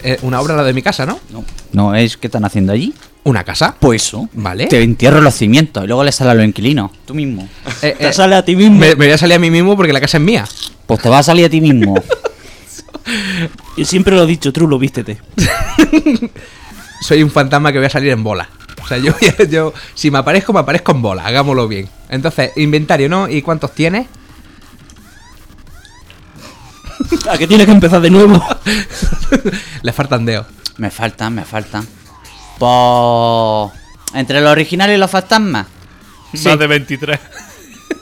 Eh, una obra la de mi casa, ¿no?
No, no es que están haciendo allí.
Una casa.
Pues eso.
Vale.
Te entierro los cimientos y luego le sale a los inquilinos. Tú mismo.
Eh,
Te
eh,
sale a ti mismo.
me, me voy a salir a mí mismo porque la casa es mía.
Pues te va a salir a ti mismo.
Y siempre lo he dicho, trulo, vístete.
Soy un fantasma que voy a salir en bola. O sea, yo, yo si me aparezco, me aparezco en bola, hagámoslo bien. Entonces, inventario, ¿no? ¿Y cuántos tienes?
¿A que tienes que empezar de nuevo?
Le faltan dedos.
me faltan, me faltan. Pues. Entre los originales y los fantasmas.
Más de 23.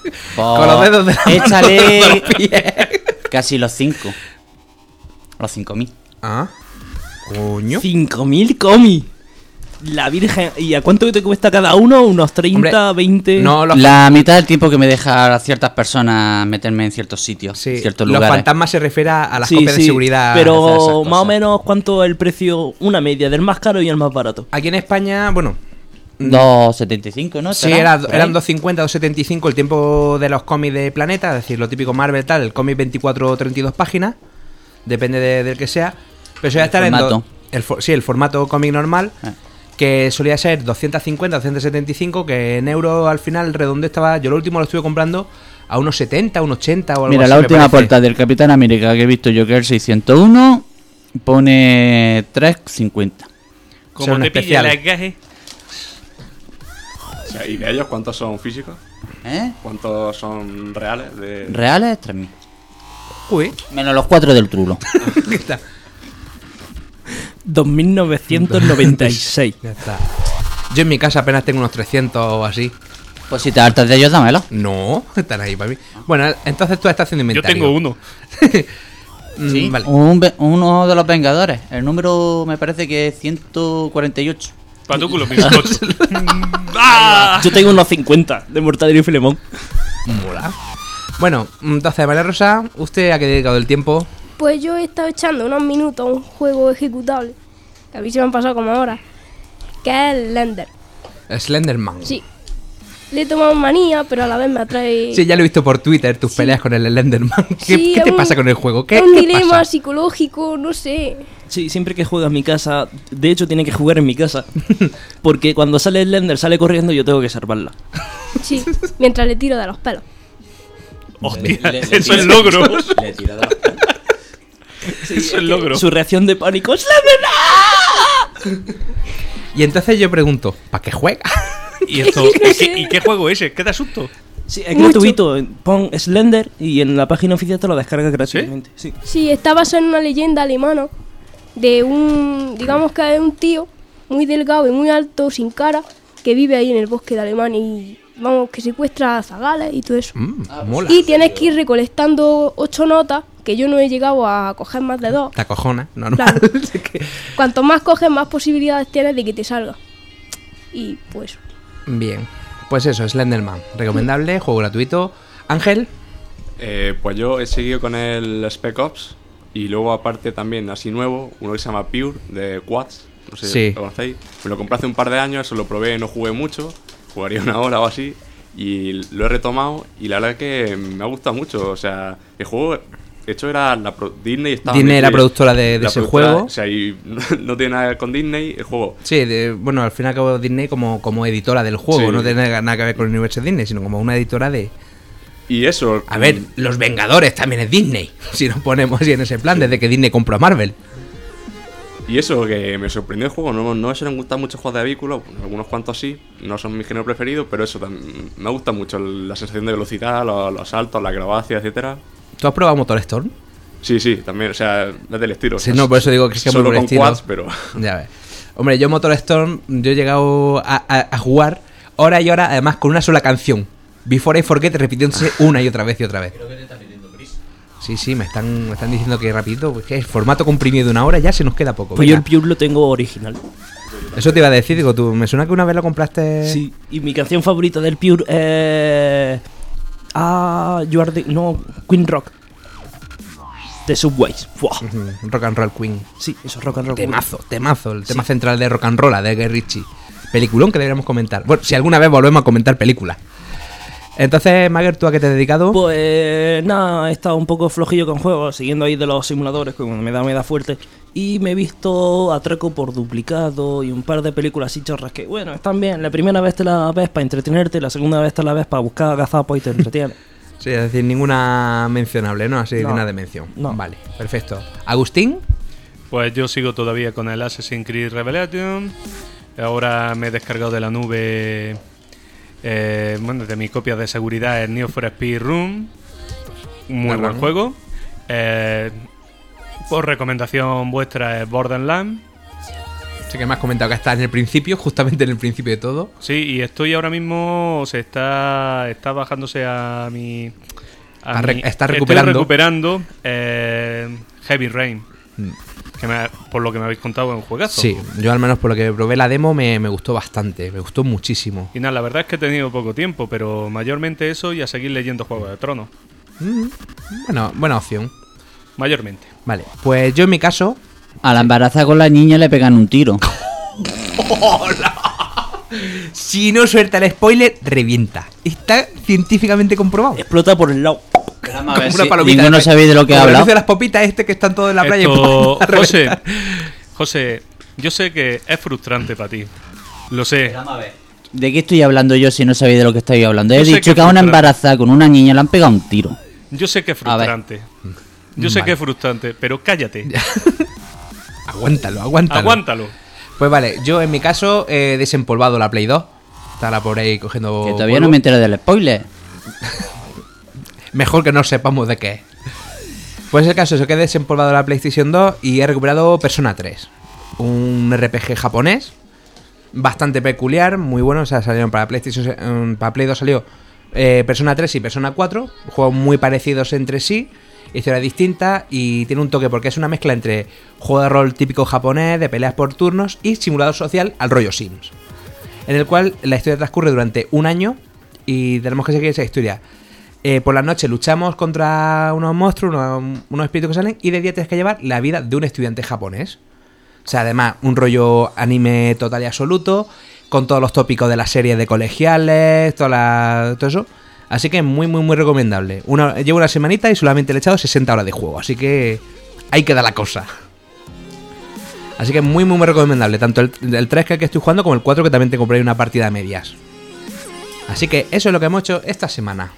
pues,
Con los dedos de la mano,
Échale
de los pies.
casi los cinco. Los cinco mil.
Ah. Coño.
5.000 comi. La Virgen. ¿Y a cuánto te cuesta cada uno? ¿Unos 30,
Hombre,
20?
No, los,
La mitad del tiempo que me deja a ciertas personas meterme en ciertos sitios,
sí,
ciertos
los
lugares.
fantasmas se refiere a las
Sí,
copias de seguridad.
Pero más o menos, ¿cuánto es el precio? Una media del más caro y el más barato.
Aquí en España, bueno.
2.75, ¿no?
Sí,
¿Estará?
era- eran
ahí.
250, 275 el tiempo de los cómics de Planeta, es decir, lo típico Marvel tal, el cómic 24 o 32 páginas, depende de- del que sea. Pero solía
El
estar en do- el sí, el formato cómic normal,
Ah.
Que solía ser 250, 275, que en euro al final redondo estaba, yo lo último lo estuve comprando a unos 70, unos 80 o algo
Mira,
así,
la última portada del Capitán América que he visto yo, que es el 601, pone 3.50.
Como
un
te pilla
especial.
el.
O sea, ¿Y de ellos cuántos son físicos?
¿Eh?
¿Cuántos son reales? De...
Reales, 3.000.
Uy,
Menos los 4 del trulo.
¿qué está?
2.996.
Ya está. Yo en mi casa apenas tengo unos 300 o así.
Pues si te hartas de ellos, dámelo.
No, están ahí para mí. Bueno, entonces tú estás haciendo
Yo
inventario.
tengo uno.
Mm,
Sí,
vale.
un uno de los Vengadores. El número me parece que es 148.
Pa' tu culo. ¡Ah!
Yo tengo unos 50 de Mortadelo y Filemón.
Mola. Bueno, entonces, María Rosa, ¿usted ha dedicado el tiempo?
Pues yo he estado echando unos minutos a un juego ejecutable. Que a mí se me han pasado como ahora. Que es el Lender.
Slenderman.
Sí. Le he tomado manía, pero a la vez me atrae.
Sí, ya lo he visto por Twitter, tus peleas con el Slenderman. ¿Qué,
Sí,
qué
es
te
un-
pasa con el juego? ¿Qué,
es un
qué
dilema
pasa?
psicológico, no sé.
Sí, siempre que juega en mi casa, de hecho tiene que jugar en mi casa. Porque cuando sale el Lender, sale corriendo y yo tengo que salvarla.
Sí, mientras le tiro de los pelos.
Hostia, eso es logro.
Sí,
logro.
Su reacción de pánico es Slender.
Y entonces yo pregunto, ¿para qué juega?
¿Y, esto,
No
¿y, qué,
sé.
¿Y qué juego es ese? ¿Qué da susto?
Sí, es gratuito. Pon Slender y en la página oficial te lo descargas gratuitamente. Sí.
Sí, está basado en una leyenda alemana de un, digamos que es un tío muy delgado y muy alto, sin cara, que vive ahí en el bosque de Alemania y, vamos, que secuestra a zagales y todo eso.
Mm, mola.
Y tienes que ir recolectando ocho notas, que yo no he llegado a coger más de dos.
Te acojona, normal.
Claro. Cuanto más coges, más posibilidades tienes de que te salga. Y pues,
Bien. Pues eso, Slenderman. Recomendable, juego gratuito. Ángel,
Eh, pues yo he seguido con el Spec Ops y luego aparte también así nuevo, uno que se llama Pure de Quads, no sé
Sí.
si lo conocéis. Me lo compré hace un par de años, eso lo probé, no jugué mucho, jugaría una hora o así y lo he retomado y la verdad es que me ha gustado mucho, o sea, el juego hecho era la pro- Disney estaba
Disney era productora de- de
la
ese
productora,
juego.
O sea, y no, tiene nada que ver con Disney, el juego
sí, de- bueno, al fin y al cabo Disney como, como editora del juego,
Sí.
no tiene nada que ver con el universo Disney, sino como una editora de...
y eso
A ver, Los Vengadores también es Disney, si nos ponemos así en ese plan, desde que Disney compró a Marvel.
Y eso, que me sorprendió el juego. No, no me suelen gustar mucho juegos de vehículos, algunos cuantos sí, no son mi género preferido, pero eso también me gusta mucho la sensación de velocidad, los, los saltos, la acrobacia, etcétera.
¿Tú has probado MotorStorm?
Sí, sí, también, o sea, es del estilo. o
Sí,
sea,
no, por eso digo que es que es muy
solo
el
con
estilo.
quads, pero
Ya ves. Hombre, yo MotorStorm, yo he llegado a, a- a jugar hora y hora, además con una sola canción. Before I Forget repitiéndose una y otra vez y otra vez. Sí, sí, me están, me están diciendo que rapidito, pues, que el formato comprimido de una hora ya se nos queda poco.
Pues yo el Pure lo tengo original.
Eso te iba a decir, digo, tú, me suena que una vez lo compraste.
Sí. Y mi canción favorita del Pure es. Ah, You Are the. No, Queen Rock. De Subways. Buah.
Rock and Roll Queen.
Sí, eso es rock and roll.
Temazo, temazo, el tema central de Rock and Roll, de Guy Ritchie. Peliculón que deberíamos comentar. Bueno, si alguna vez volvemos a comentar películas. Entonces, Mager, ¿tú a qué te has dedicado?
Pues nada, he estado un poco flojillo con juegos, siguiendo ahí de los simuladores, que me da, me da fuerte. Y me he visto Atraco por duplicado y un par de películas así chorras que, bueno, están bien. La primera vez te la ves para entretenerte, la segunda vez te la ves para buscar gazapos y te entretiene.
Sí, es decir, ninguna mencionable, ¿no? Así de
No.
una de mención.
No.
Vale, perfecto. Agustín,
Pues yo sigo todavía con el Assassin's Creed Revelation. Ahora me he descargado de la nube, eh, bueno, de mi copia de seguridad el Neo for Speed Room. Muy
Muy
buen
bueno.
juego. Eh, por recomendación vuestra es Borderlands.
sé que me has comentado que está en el principio, justamente en el principio de todo.
Sí, y estoy ahora mismo, se está, está bajándose a mi... a
Está re-
mi-
está
estoy
recuperando.
eh, Heavy Rain.
Mm.
Que me- por lo que me habéis contado es un juegazo.
Sí, yo al menos por lo que probé la demo me, me gustó bastante, me gustó muchísimo.
Y nada, la verdad es que he tenido poco tiempo, pero mayormente eso y a seguir leyendo Juego de Tronos.
Mm, Bueno, buena opción.
Mayormente.
Vale, pues yo en mi caso,
A la embarazada con la niña le pegan un tiro.
si no suelta el spoiler, revienta. Está científicamente comprobado.
Explota por el lado.
A
Como
ver
una
si
palomita
ninguno
de-
sabéis de lo que
como
ha
el
hablado.
de las popitas este que están todos en la playa.
José. José, yo sé que es frustrante para ti. Lo sé.
¿De qué estoy hablando yo si no sabéis de lo que estoy hablando? He
Yo
dicho
que
que a una
frustrante.
embarazada con una niña le han pegado un tiro.
Yo sé que es
A ver.
Yo sé
Vale.
que es frustrante, pero cállate.
Aguántalo, aguántalo.
Aguántalo.
Pues vale, yo en mi caso he desempolvado la Play 2. Está la por ahí cogiendo.
Que todavía
polvo.
no me entero del spoiler.
Mejor que no sepamos de qué es. Pues el caso es que he desempolvado la PlayStation 2 y he recuperado Persona 3. Un RPG japonés. Bastante peculiar, muy bueno. O sea, salieron para PlayStation. eh, Para Play 2 salió eh, Persona 3 y Persona 4. Juegos muy parecidos entre sí. Historia distinta y tiene un toque porque es una mezcla entre juego de rol típico japonés, de peleas por turnos y simulador social al rollo Sims. En el cual la historia transcurre durante un año y tenemos que seguir esa historia. Eh, por la noche luchamos contra unos monstruos, unos, espíritus que salen, y de día tienes que llevar la vida de un estudiante japonés. O sea, además, un rollo anime total y absoluto, con todos los tópicos de la serie de colegiales, toda todo eso. Así que muy, muy, muy recomendable. Llevo una semanita y solamente le he echado 60 horas de juego, así que ahí queda la cosa. Así que muy, muy, muy recomendable. Tanto el, el 3 que el que estoy jugando como el 4 que también te compré una partida a medias. Así que eso es lo que hemos hecho esta semana.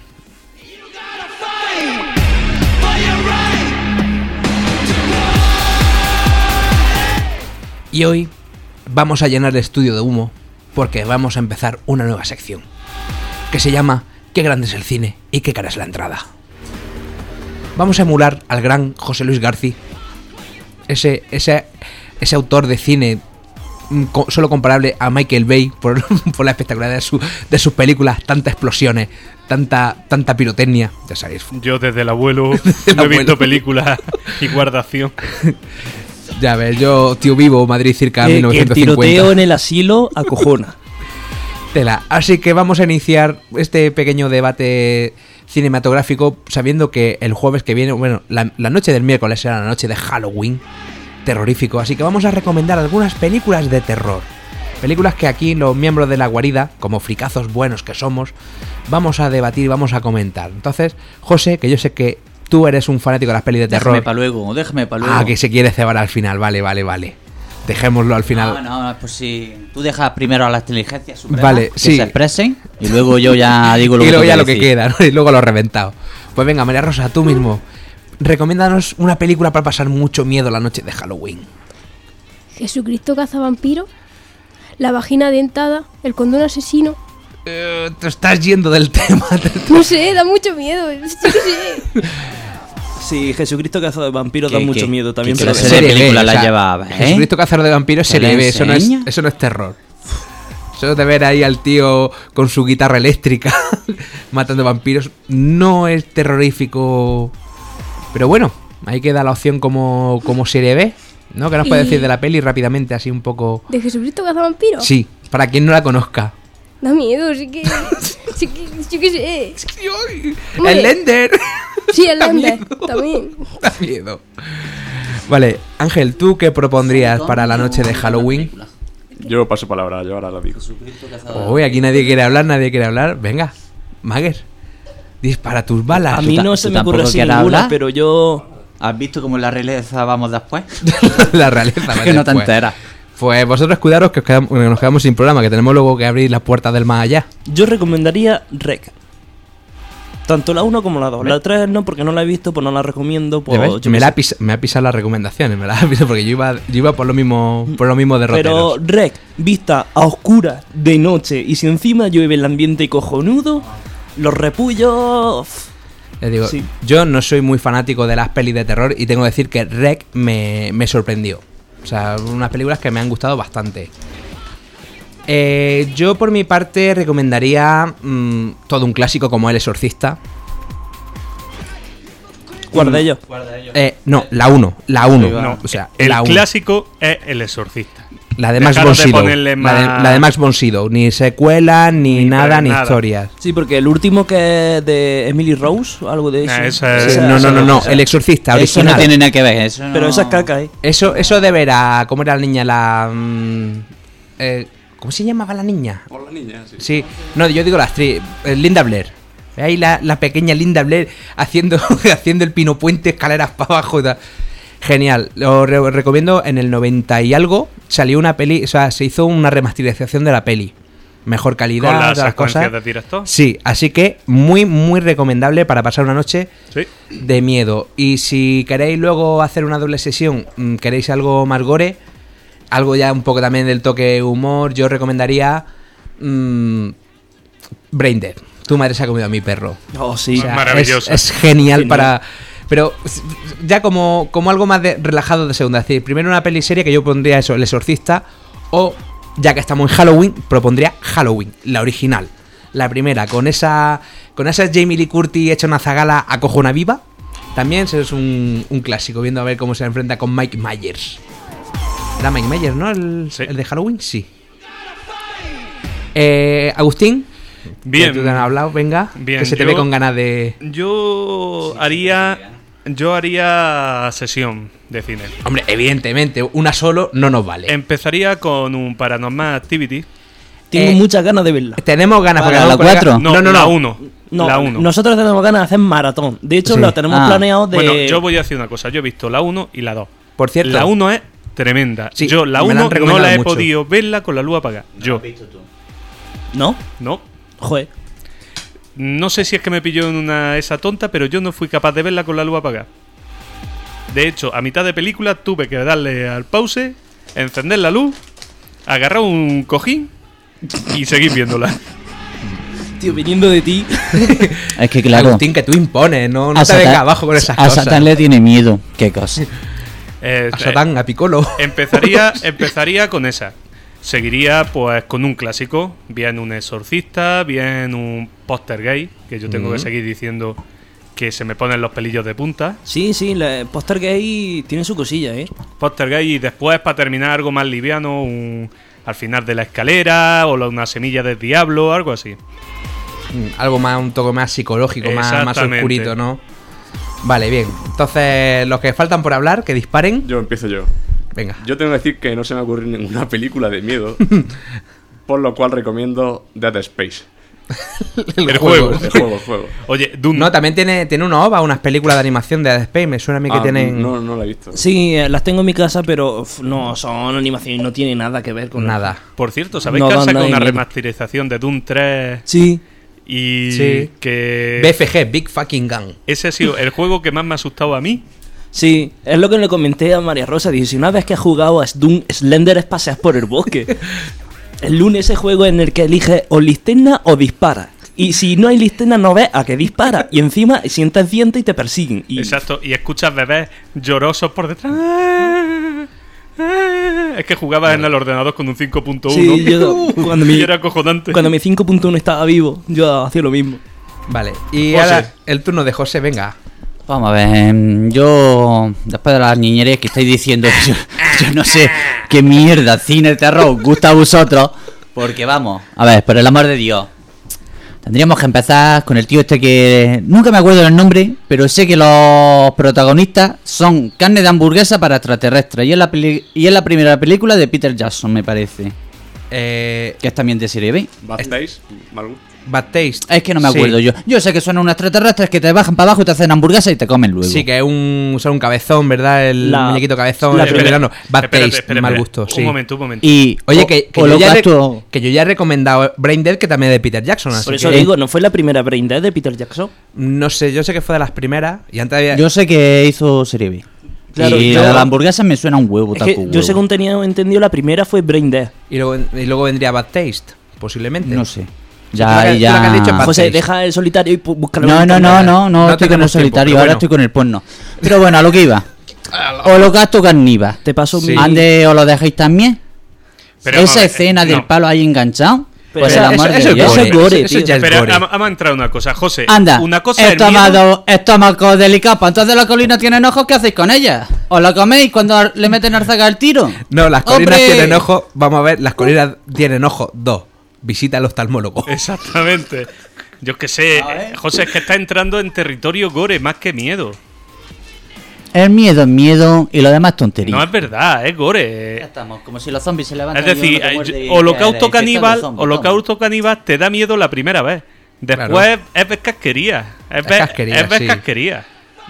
Y hoy vamos a llenar el estudio de humo porque vamos a empezar una nueva sección que se llama Qué grande es el cine y qué cara es la entrada. Vamos a emular al gran José Luis García, ese, ese, ese autor de cine mm, solo comparable a Michael Bay por, por la espectacularidad de, su- de sus películas, tantas explosiones, tanta, tanta pirotecnia. Ya sabéis,
Yo desde el abuelo
el
no he visto películas y guardación.
ya ves, yo, tío vivo, Madrid circa
Eh, que el
1950.
tiroteo en el asilo acojona.
Tela. Así que vamos a iniciar este pequeño debate cinematográfico sabiendo que el jueves que viene, bueno, la, la noche del miércoles será la noche de Halloween, terrorífico. Así que vamos a recomendar algunas películas de terror. Películas que aquí los miembros de la guarida, como fricazos buenos que somos, vamos a debatir vamos a comentar. Entonces, José, que yo sé que tú eres un fanático de las pelis de
Déjame
terror.
para luego, déjame para luego.
Ah, que se quiere cebar al final, vale, vale, vale. Dejémoslo al final.
No, no, pues si tú dejas primero a la inteligencia suprema
Vale,
que
sí.
se expresen y luego yo ya digo lo
y
que
luego
tengo
ya lo que queda, ¿no? Y luego lo reventado. Pues venga, María Rosa, tú mismo. Recomiéndanos una película para pasar mucho miedo la noche de Halloween.
Jesucristo cazavampiro, la vagina dentada, el condón asesino.
Eh, te estás yendo del tema.
No sé, da mucho miedo. Sí sé.
Sí, Jesucristo caza de vampiros da
¿Qué-
mucho
qué-
miedo también.
qué
pero
clase
sí.
de película
o
la
sea,
llevaba, ¿eh?
Jesucristo cazador de vampiros
¿Se la
B, eso no, es,
enseña?
eso no es terror. Eso de ver ahí al tío con su guitarra eléctrica matando vampiros no es terrorífico Pero bueno, ahí queda la opción como, como serie B, ¿no? ¿Qué nos puede decir de la peli rápidamente, así un poco?
¿De Jesucristo Cazavampiro?
Sí, para quien no la conozca.
Da miedo, sí que. sí que. Yo qué sé.
¡El Lender!
Sí, el
miedo.
También.
Da miedo. Vale, Ángel, ¿tú qué propondrías para la noche de Halloween?
Yo paso palabra, yo ahora lo digo.
Uy, aquí nadie quiere hablar, nadie quiere hablar. Venga, Mager, dispara tus balas.
A mí no se me ocurre así ninguna,
hablar?
pero yo.
¿Has visto cómo en la realeza vamos después?
la realeza. va
que no te enteras.
Pues vosotros cuidaros que os quedamos- que nos quedamos sin programa, que tenemos luego que abrir las puertas del más allá.
Yo recomendaría Rec. Tanto la 1 como la 2. La 3 no, porque no la he visto, pues no la recomiendo. Pues,
me, la pisa- me ha pisado las recomendaciones, me las ha pisado porque yo iba, yo iba por lo mismo, por lo mismo de
Pero Rec, vista a oscura de noche y si encima llueve el ambiente cojonudo, los repullos.
Les digo,
Sí.
yo no soy muy fanático de las pelis de terror y tengo que decir que Rec me, me sorprendió. O sea, unas películas que me han gustado bastante. Eh, yo por mi parte recomendaría mm, todo un clásico como El Exorcista.
¿Cuál de ellos?
Eh, no, la 1, la 1.
No,
o sea,
el
la 1.
clásico es El Exorcista.
La de Max
Dejaros
von
de
La, de,
más-
la de Max von Sydow. Ni secuela, ni,
Ni
nada, ni
nada.
historias.
Sí, porque el último que es de Emily Rose, algo de eso.
Nah, esa es-
Esa-
no, no, no, no.
esa-
El Exorcista,
Eso no tiene nada que ver. Eso
Pero esa es caca, ¿eh?
Eso, eso de ver a. ¿Cómo era la niña? La. mm, eh, ¿Cómo se llamaba la niña?
Por la niña, sí.
Sí, no, yo digo la actriz. eh, Linda Blair. Ahí la, la pequeña Linda Blair haciendo, haciendo el pino puente, escaleras para abajo y tal. Genial, lo re- recomiendo. En el 90 y algo salió una peli, o sea, se hizo una remasterización de la peli. Mejor calidad,
Con las
todas las cosas.
de director.
Sí, así que muy, muy recomendable para pasar una noche
Sí.
de miedo. Y si queréis luego hacer una doble sesión, mm, queréis algo más gore, algo ya un poco también del toque humor, yo recomendaría mm, Brain Dead. Tu madre se ha comido a mi perro.
Oh, sí.
O sea,
Maravillosa.
Es, es genial
Genial.
para. Pero ya como, como algo más de, relajado de segunda. Es decir, primero una peli serie que yo pondría eso, El Exorcista. O, ya que estamos en Halloween, propondría Halloween, la original. La primera, con esa. Con esa Jamie Lee Curtis hecha una zagala a cojona viva. También eso es un, un clásico, viendo a ver cómo se enfrenta con Mike Myers. Era Mike Myers, ¿no? El,
Sí.
el de Halloween, sí. Eh, Agustín,
Bien.
que tú te han hablado, venga.
Bien,
que se te
yo-
ve con ganas de.
Yo haría. Yo haría sesión de cine.
Hombre, evidentemente, una solo no nos vale.
Empezaría con un Paranormal Activity.
Tengo
Eh,
muchas ganas de verla.
Tenemos ganas
Para la
un colega-
cuatro.
No,
No, no,
la
no.
1.
No,
la 1.
nosotros tenemos ganas de hacer maratón. De hecho,
Sí.
lo tenemos
Ah.
planeado de.
Bueno, yo voy a decir una cosa. Yo he visto la 1 y la 2.
Por cierto,
La 1 es tremenda.
Sí,
yo la
me la
1
han
no la he
mucho.
podido verla con la luz apagada. Yo.
¿No?
No.
Joder.
No sé si es que me pilló en una esa tonta, pero yo no fui capaz de verla con la luz apagada. De hecho, a mitad de película tuve que darle al pause, encender la luz, agarrar un cojín y seguir viéndola.
Tío, viniendo de ti.
Es que claro.
Agustín, que tú impones, no, no
a
te vengas abajo con esas
a
cosas.
Satán le tiene miedo. Qué cosa.
Eh,
A Satán, a Piccolo.
Empezaría, empezaría con esa. Seguiría pues con un clásico, bien un exorcista, bien un póster gay, que yo tengo que seguir diciendo que se me ponen los pelillos de punta.
Sí, sí, el póster gay tiene su cosilla, ¿eh?
Póster gay y después para terminar algo más liviano, un, al final de la escalera o la- una semilla del diablo, algo así.
Mm, Algo más, un toque más psicológico, más, más oscurito, ¿no? Vale, bien. Entonces, los que faltan por hablar, que disparen.
Yo empiezo yo.
Venga.
Yo tengo que decir que no se me ocurre ninguna película de miedo. por lo cual recomiendo Dead Space.
El juego.
El juego, el juego.
Oye, Doom,
No, también tiene, tiene una OVA, unas películas de animación de Dead Space. Me suena a mí que
Ah,
tienen
No, no la he visto.
Sí, eh, las tengo en mi casa, pero uf, no son animaciones, no tiene nada que ver con
nada.
por cierto, ¿sabéis
No
que han sacado una remasterización de Doom 3
Sí.
Y
Sí.
que
BFG, Big Fucking Gun.
ese ha sido el juego que más me ha asustado a mí?
Sí, es lo que le comenté a María Rosa. Dice, si una vez que has jugado a Doom Slender es paseas por el bosque. el lunes ese juego en el que eliges o linterna o dispara. Y si no hay linterna no ves a que dispara. Y encima sientes dientes y te persiguen. Y
Exacto, y escuchas bebés llorosos por detrás. Es que jugabas en el ordenador con un 5.1
Sí, yo cuando mi,
y era acojonante.
cuando mi 5.1 estaba vivo, yo hacía lo mismo.
Vale. Y
José.
ahora el turno de José, venga.
Vamos a ver, mm, yo, después de las niñerías que estáis diciendo, yo, yo no sé qué mierda cine de terror os gusta a vosotros. Porque vamos, a ver, por el amor de Dios. Tendríamos que empezar con el tío este que nunca me acuerdo del nombre, pero sé que los protagonistas son carne de hamburguesa para extraterrestres. Y es la, peli- y es la primera película de Peter Jackson, me parece.
Eh,
Que es también de serie B.
Bad Taste, mal gusto.
Bad Taste.
Es que no me
Sí.
acuerdo yo. Yo sé que son unos extraterrestres que te bajan para abajo y te hacen hamburguesa y te comen luego.
Sí, que es un, son un cabezón, ¿verdad? El
La-
muñequito cabezón.
la
el
primera-
verano. Bad
Espérate,
Taste,
espérate,
mal
espérate.
gusto, sí.
Un momento, un momento.
Y
Oye, que, que yo ya he,
Holocausto-
que yo ya he recomendado Brain Dead, que también es de Peter Jackson. Así
Por eso
que-
digo, ¿no fue la primera Brain Dead de Peter Jackson?
No sé, yo sé que fue de las primeras. Y antes había.
Yo sé que hizo serie B.
Claro,
y
yo-
la hamburguesa me suena un huevo,
Es que
taco
yo
huevo.
según tenía entendido, la primera fue Brain Dead.
y, luego, y luego vendría Bad Taste, posiblemente.
No sé. Ya,
lo
ya.
lo que has dicho es Bad
José, deja el solitario y búscalo
No, no, no, no, no,
No
estoy con el solitario, ahora
bueno.
estoy con el porno. Pero bueno, a lo que iba. Holocausto carníval.
Te paso
Sí.
mi...
¿Ande os lo dejáis también? Esa escena del
no.
palo ahí enganchado.
Pero
Por
eso-
el amor
eso-
de
eso es
Dios.
Eso es gore,
Eso
tío.
ya es
Pero
gore.
vamos vamos a entrar a una cosa, José.
Anda,
una cosa
estómago, estómago delicado. Pues entonces la colina tienen ojos, ¿qué hacéis con ella? ¿Os la coméis cuando le meten al zaga el tiro?
No, las colinas
¡Hombre!
tienen ojos. Vamos a ver, las colinas tienen ojos. Dos. Visita al oftalmólogo.
Exactamente. Yo que sé, eh, José, es que está entrando en territorio gore más que miedo.
El miedo es miedo y lo demás tontería.
No es verdad, es
Ya
gore.
estamos, como si los zombies se levantan.
Es decir,
y uno te
eh,
muerde y
Holocausto
de
Caníbal,
zombie,
Holocausto Caníbal te da miedo la primera vez. Después
Claro.
es ver casquería. Es
Es
ver,
casquería,
es ver
sí.
casquería.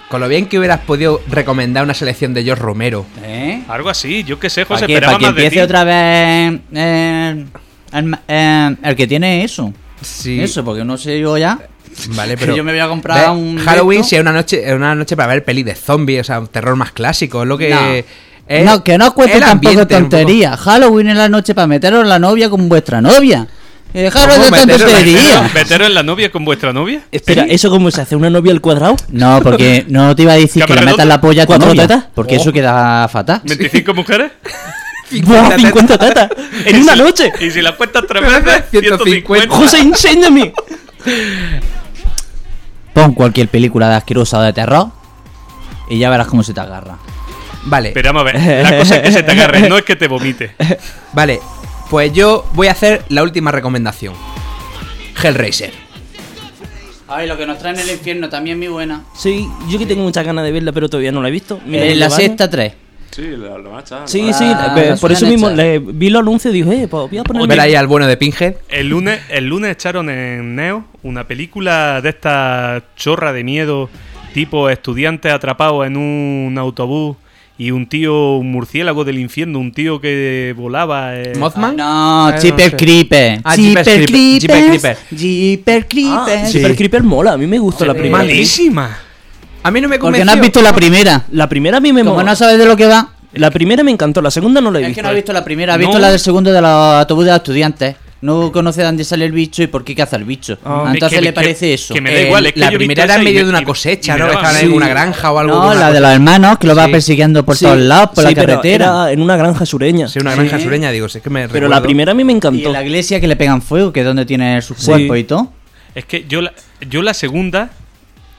Con lo bien que hubieras podido recomendar una selección de George Romero.
¿Eh?
Algo así, yo que sé, José,
¿Para que,
esperaba
que
más de
empiece
ti.
otra vez eh, el, eh, el que tiene eso.
Sí.
Eso, porque no sé yo ya.
Vale, pero.
Yo me voy a comprar
¿Ves?
un
Halloween, si es una noche, es una noche para ver peli de zombies, o sea, un terror más clásico. Es lo que.
No.
es
no, que no os cuente tampoco
poco-
tontería. Halloween es la noche para meteros la novia con vuestra novia. Dejaros
¿Cómo
de
meteros la-
tontería.
¿Meteros en la novia con vuestra novia?
Espera, ¿eso cómo se hace? ¿Una novia al cuadrado?
No, porque no te iba a decir que
¿Cámara
le metas la polla a tu
¿Cuatro
novia.
tetas?
Porque
Oh.
eso queda fatal.
¿25 mujeres?
¡Buah, 50 tetas! ¡En una noche!
Y si la cuentas tres veces, 150.
¡José, enséñame!
Pon cualquier película de asquerosa o de terror y ya verás cómo se te agarra.
Vale,
Pero vamos a ver, la cosa es que se te agarre, no es que te vomite.
vale. Pues yo voy a hacer la última recomendación: Hellraiser.
Ay, lo que nos trae en el infierno también muy buena.
Sí, yo que tengo muchas ganas de verla, pero todavía no la he visto. Mira,
Eh, la sexta 3.
Sí, lo, lo van a echar.
Sí, sí,
Ah,
eh, por eso mismo le vi los anuncios y dije, eh, pues voy a poner.
Ver ahí al bueno de Pinhead.
El lunes, el lunes echaron en Neo una película de esta chorra de miedo, tipo estudiantes atrapados en un autobús y un tío, un murciélago del infierno, un tío que volaba. eh,
¿Mothman?
No,
Ah, no
Jeepers
sé.
Creeper.
Ah, Jeepers
Jeepers
Creeper, Jeepers
Creeper. Jeepers
Ah,
Creeper.
Super Creeper mola, a mí me gustó la primera.
malísima.
A mí no me
Porque
convenció.
no has visto la primera.
La primera a mí me
Como
mola.
no sabes de lo que va.
La primera me encantó, la segunda no la he
Es
visto.
que no has visto la primera, has
No.
visto la del segundo de los autobús de los estudiantes. No conoce de dónde sale el bicho y por qué caza el bicho.
Ah.
Entonces
Que-
le
que-
parece eso.
que me da
Eh,
igual, es que
la
yo he
primera
visto
era en
y
medio
me-
de una cosecha,
y me
¿no?
daba-
Estaban en
sí.
una granja o algo.
No, la de los hermanos que lo va
Sí.
persiguiendo por
Sí,
todos lados, por
sí,
la
pero
carretera.
Era en una granja sureña.
Sí, una
Sí.
granja sureña, digo, si es que me
Pero
recuerdo.
la primera a mí me
Y
encantó.
en la iglesia que le pegan fuego, que es donde tiene sus
Sí.
cuerpos y todo.
Es que yo la, yo la segunda,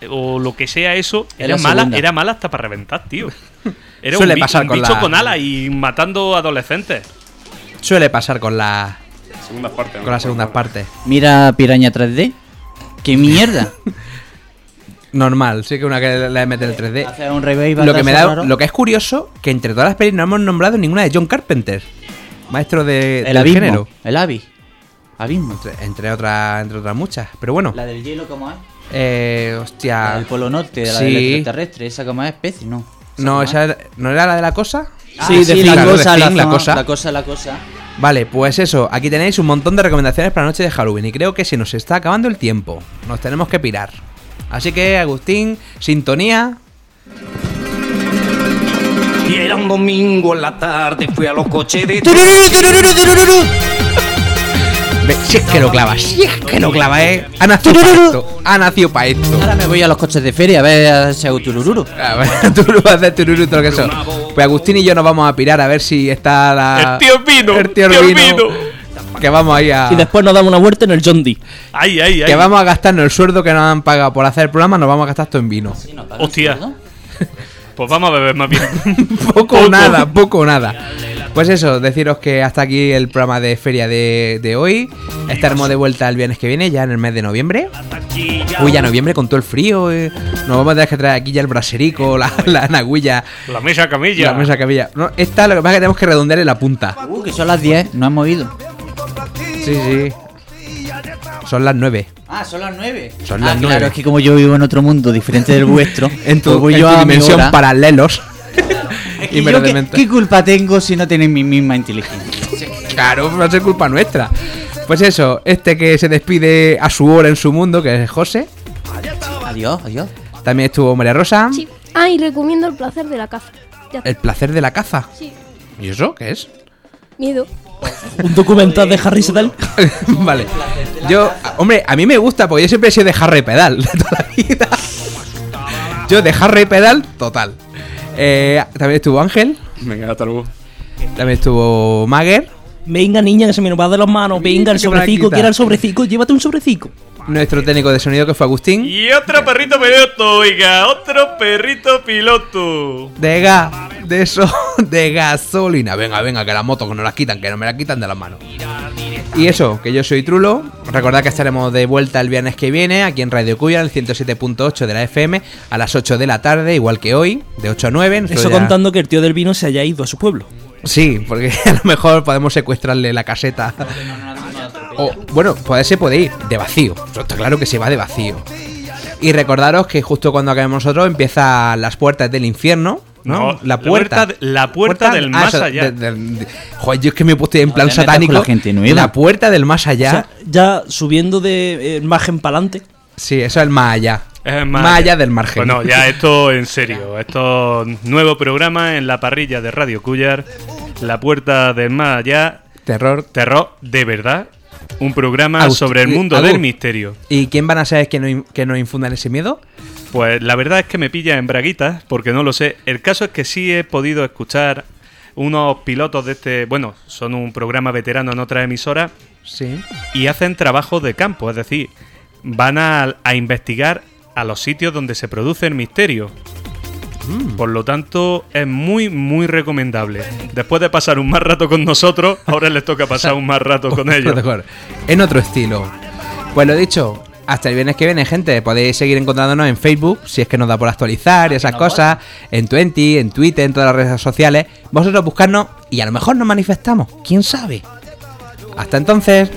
o lo que sea eso,
Es
era
la
mala,
segunda.
era mala hasta para reventar, tío. Era
Suele
un, bi-
pasar
un
con
bicho
la-
con alas y matando adolescentes.
Suele pasar con la
Segunda parte.
con las segundas partes.
Mira Piraña 3D. ¡Qué mierda!
Normal, sí que una que le mete el 3D.
Hace un revival
Lo que me da,
raro.
lo que es curioso, que entre todas las pelis no hemos nombrado ninguna de John Carpenter, maestro de,
El
del
abismo.
género,
El Avi. Abismo.
entre, entre otras, entre otras muchas. Pero bueno,
La del hielo, ¿cómo es?
Eh,
La
hostia,
del Polo Norte, la
Sí.
del extraterrestre. ¿Esa como es especie? No.
no,
cómo
esa
es?
era- no era la de la cosa.
Ah,
Sí,
sí,
de
la, cosa, la,
la cosa.
La cosa, la cosa.
Vale, pues eso, aquí tenéis un montón de recomendaciones para la noche de Halloween y creo que se nos está acabando el tiempo. Nos tenemos que pirar. Así que, Agustín, sintonía.
Y era un domingo en la tarde, fui a los coches de...
Ve, si es que lo clava, si es que lo clava, eh. Ha nacido para esto. Ha nacido para esto.
Ahora me voy a los coches de feria a ver si hago turururu.
A ver, vas a hacer tururú, todo lo que eso. Pues Agustín y yo nos vamos a pirar a ver si está la.
El tío Pino,
El tío
tío. Pino.
que vamos ahí a...
Y después nos damos una vuelta en el John D.
Ay, ay, ay.
Que vamos a gastarnos el sueldo que nos han pagado por hacer el programa, nos vamos a gastar todo en vino.
Hostia. Pues vamos a beber más bien.
poco o nada, poco o nada. Pues eso, deciros que hasta aquí el programa de feria de, de hoy. Estaremos de vuelta el viernes que viene, ya en el mes de noviembre. Uy, ya noviembre con todo el frío. eh. Nos vamos a tener que traer aquí ya el braserico, la, la naguilla,
La mesa camilla.
la mesa cabilla. No, esta lo que pasa es que tenemos que redondearle la punta.
Uh, que son las 10, no hemos ido.
Sí, sí. Son las 9.
Ah, son las 9.
Son
ah,
las
claro,
nueve.
es que como yo vivo en otro mundo diferente del vuestro,
En tu,
pues voy
en
yo
tu
a mi
dimensión
hora.
paralelos.
Es que yo, ¿qué, qué culpa tengo si no tienen mi misma inteligencia?
Claro, va a ser culpa nuestra. Pues eso, este que se despide a su hora en su mundo, que es José.
Adiós, adiós.
También estuvo María Rosa.
Sí. Ah, y recomiendo el placer de la caza. Ya.
El placer de la caza.
Sí.
¿Y eso qué es?
Miedo.
Un documental de Harry Seldon.
vale. Yo, hombre, a mí me gusta porque yo siempre he sido de Harry Pedal de toda la vida. Yo de Harry Pedal, total. Eh, también estuvo Ángel.
Venga, hasta luego.
También estuvo Mager.
Venga, niña, que se me nos va de las manos. Venga, el
que
sobrecico.
quita.
Quiera el sobrecico. Llévate un sobrecico.
Nuestro técnico de sonido que fue Agustín.
Y otro perrito piloto, oiga, otro perrito piloto.
De gas, de eso, de gasolina. Venga, venga, que las motos que no las quitan, que no me las quitan de las manos. Y eso, que yo soy Trulo. Recordad que estaremos de vuelta el viernes que viene aquí en Radio Cuya, el 107.8 de la FM, a las 8 de la tarde, igual que hoy, de 8 a 9. Nosotros
Eso
ya-
contando que el tío del vino se haya ido a su pueblo.
Sí, porque a lo mejor podemos secuestrarle la caseta. O, bueno, puede ser, puede ir de vacío. Está claro que se va de vacío. Y recordaros que justo cuando acabemos nosotros empiezan las puertas del infierno. ¿no?
No,
la
la
puerta.
la puerta del más allá.
de- de- de- joder, yo es que me he puesto en plan satánico.
la gente nueva.
La puerta del más
O
allá.
sea, ya subiendo de eh, margen para adelante.
sí, eso es el más allá.
Es
más, allá del margen.
Bueno, ya esto en serio. Esto nuevo programa en la parrilla de Radio Cuyar. La puerta del más allá.
Terror.
Terror de verdad. Un programa sobre el
eh,
mundo del misterio.
¿Y quién van a ser que, no, que nos infundan ese miedo?
Pues la verdad es que me pilla en braguitas, porque no lo sé. El caso es que sí he podido escuchar unos pilotos de este. Bueno, son un programa veterano en otra emisora
Sí.
y hacen trabajo de campo, es decir, van a, a investigar a los sitios donde se produce el misterio.
Mm.
Por lo tanto, es muy, muy recomendable. Después de pasar un más rato con nosotros, ahora les toca pasar un más rato con ellos.
Mejor. En otro estilo. Pues lo dicho, hasta el viernes que viene, gente. Podéis seguir encontrándonos en Facebook, si es que nos da por actualizar y esas cosas. En Twenty, en Twitter, en todas las redes sociales. Vosotros buscarnos y a lo mejor nos manifestamos. ¿Quién sabe? Hasta entonces.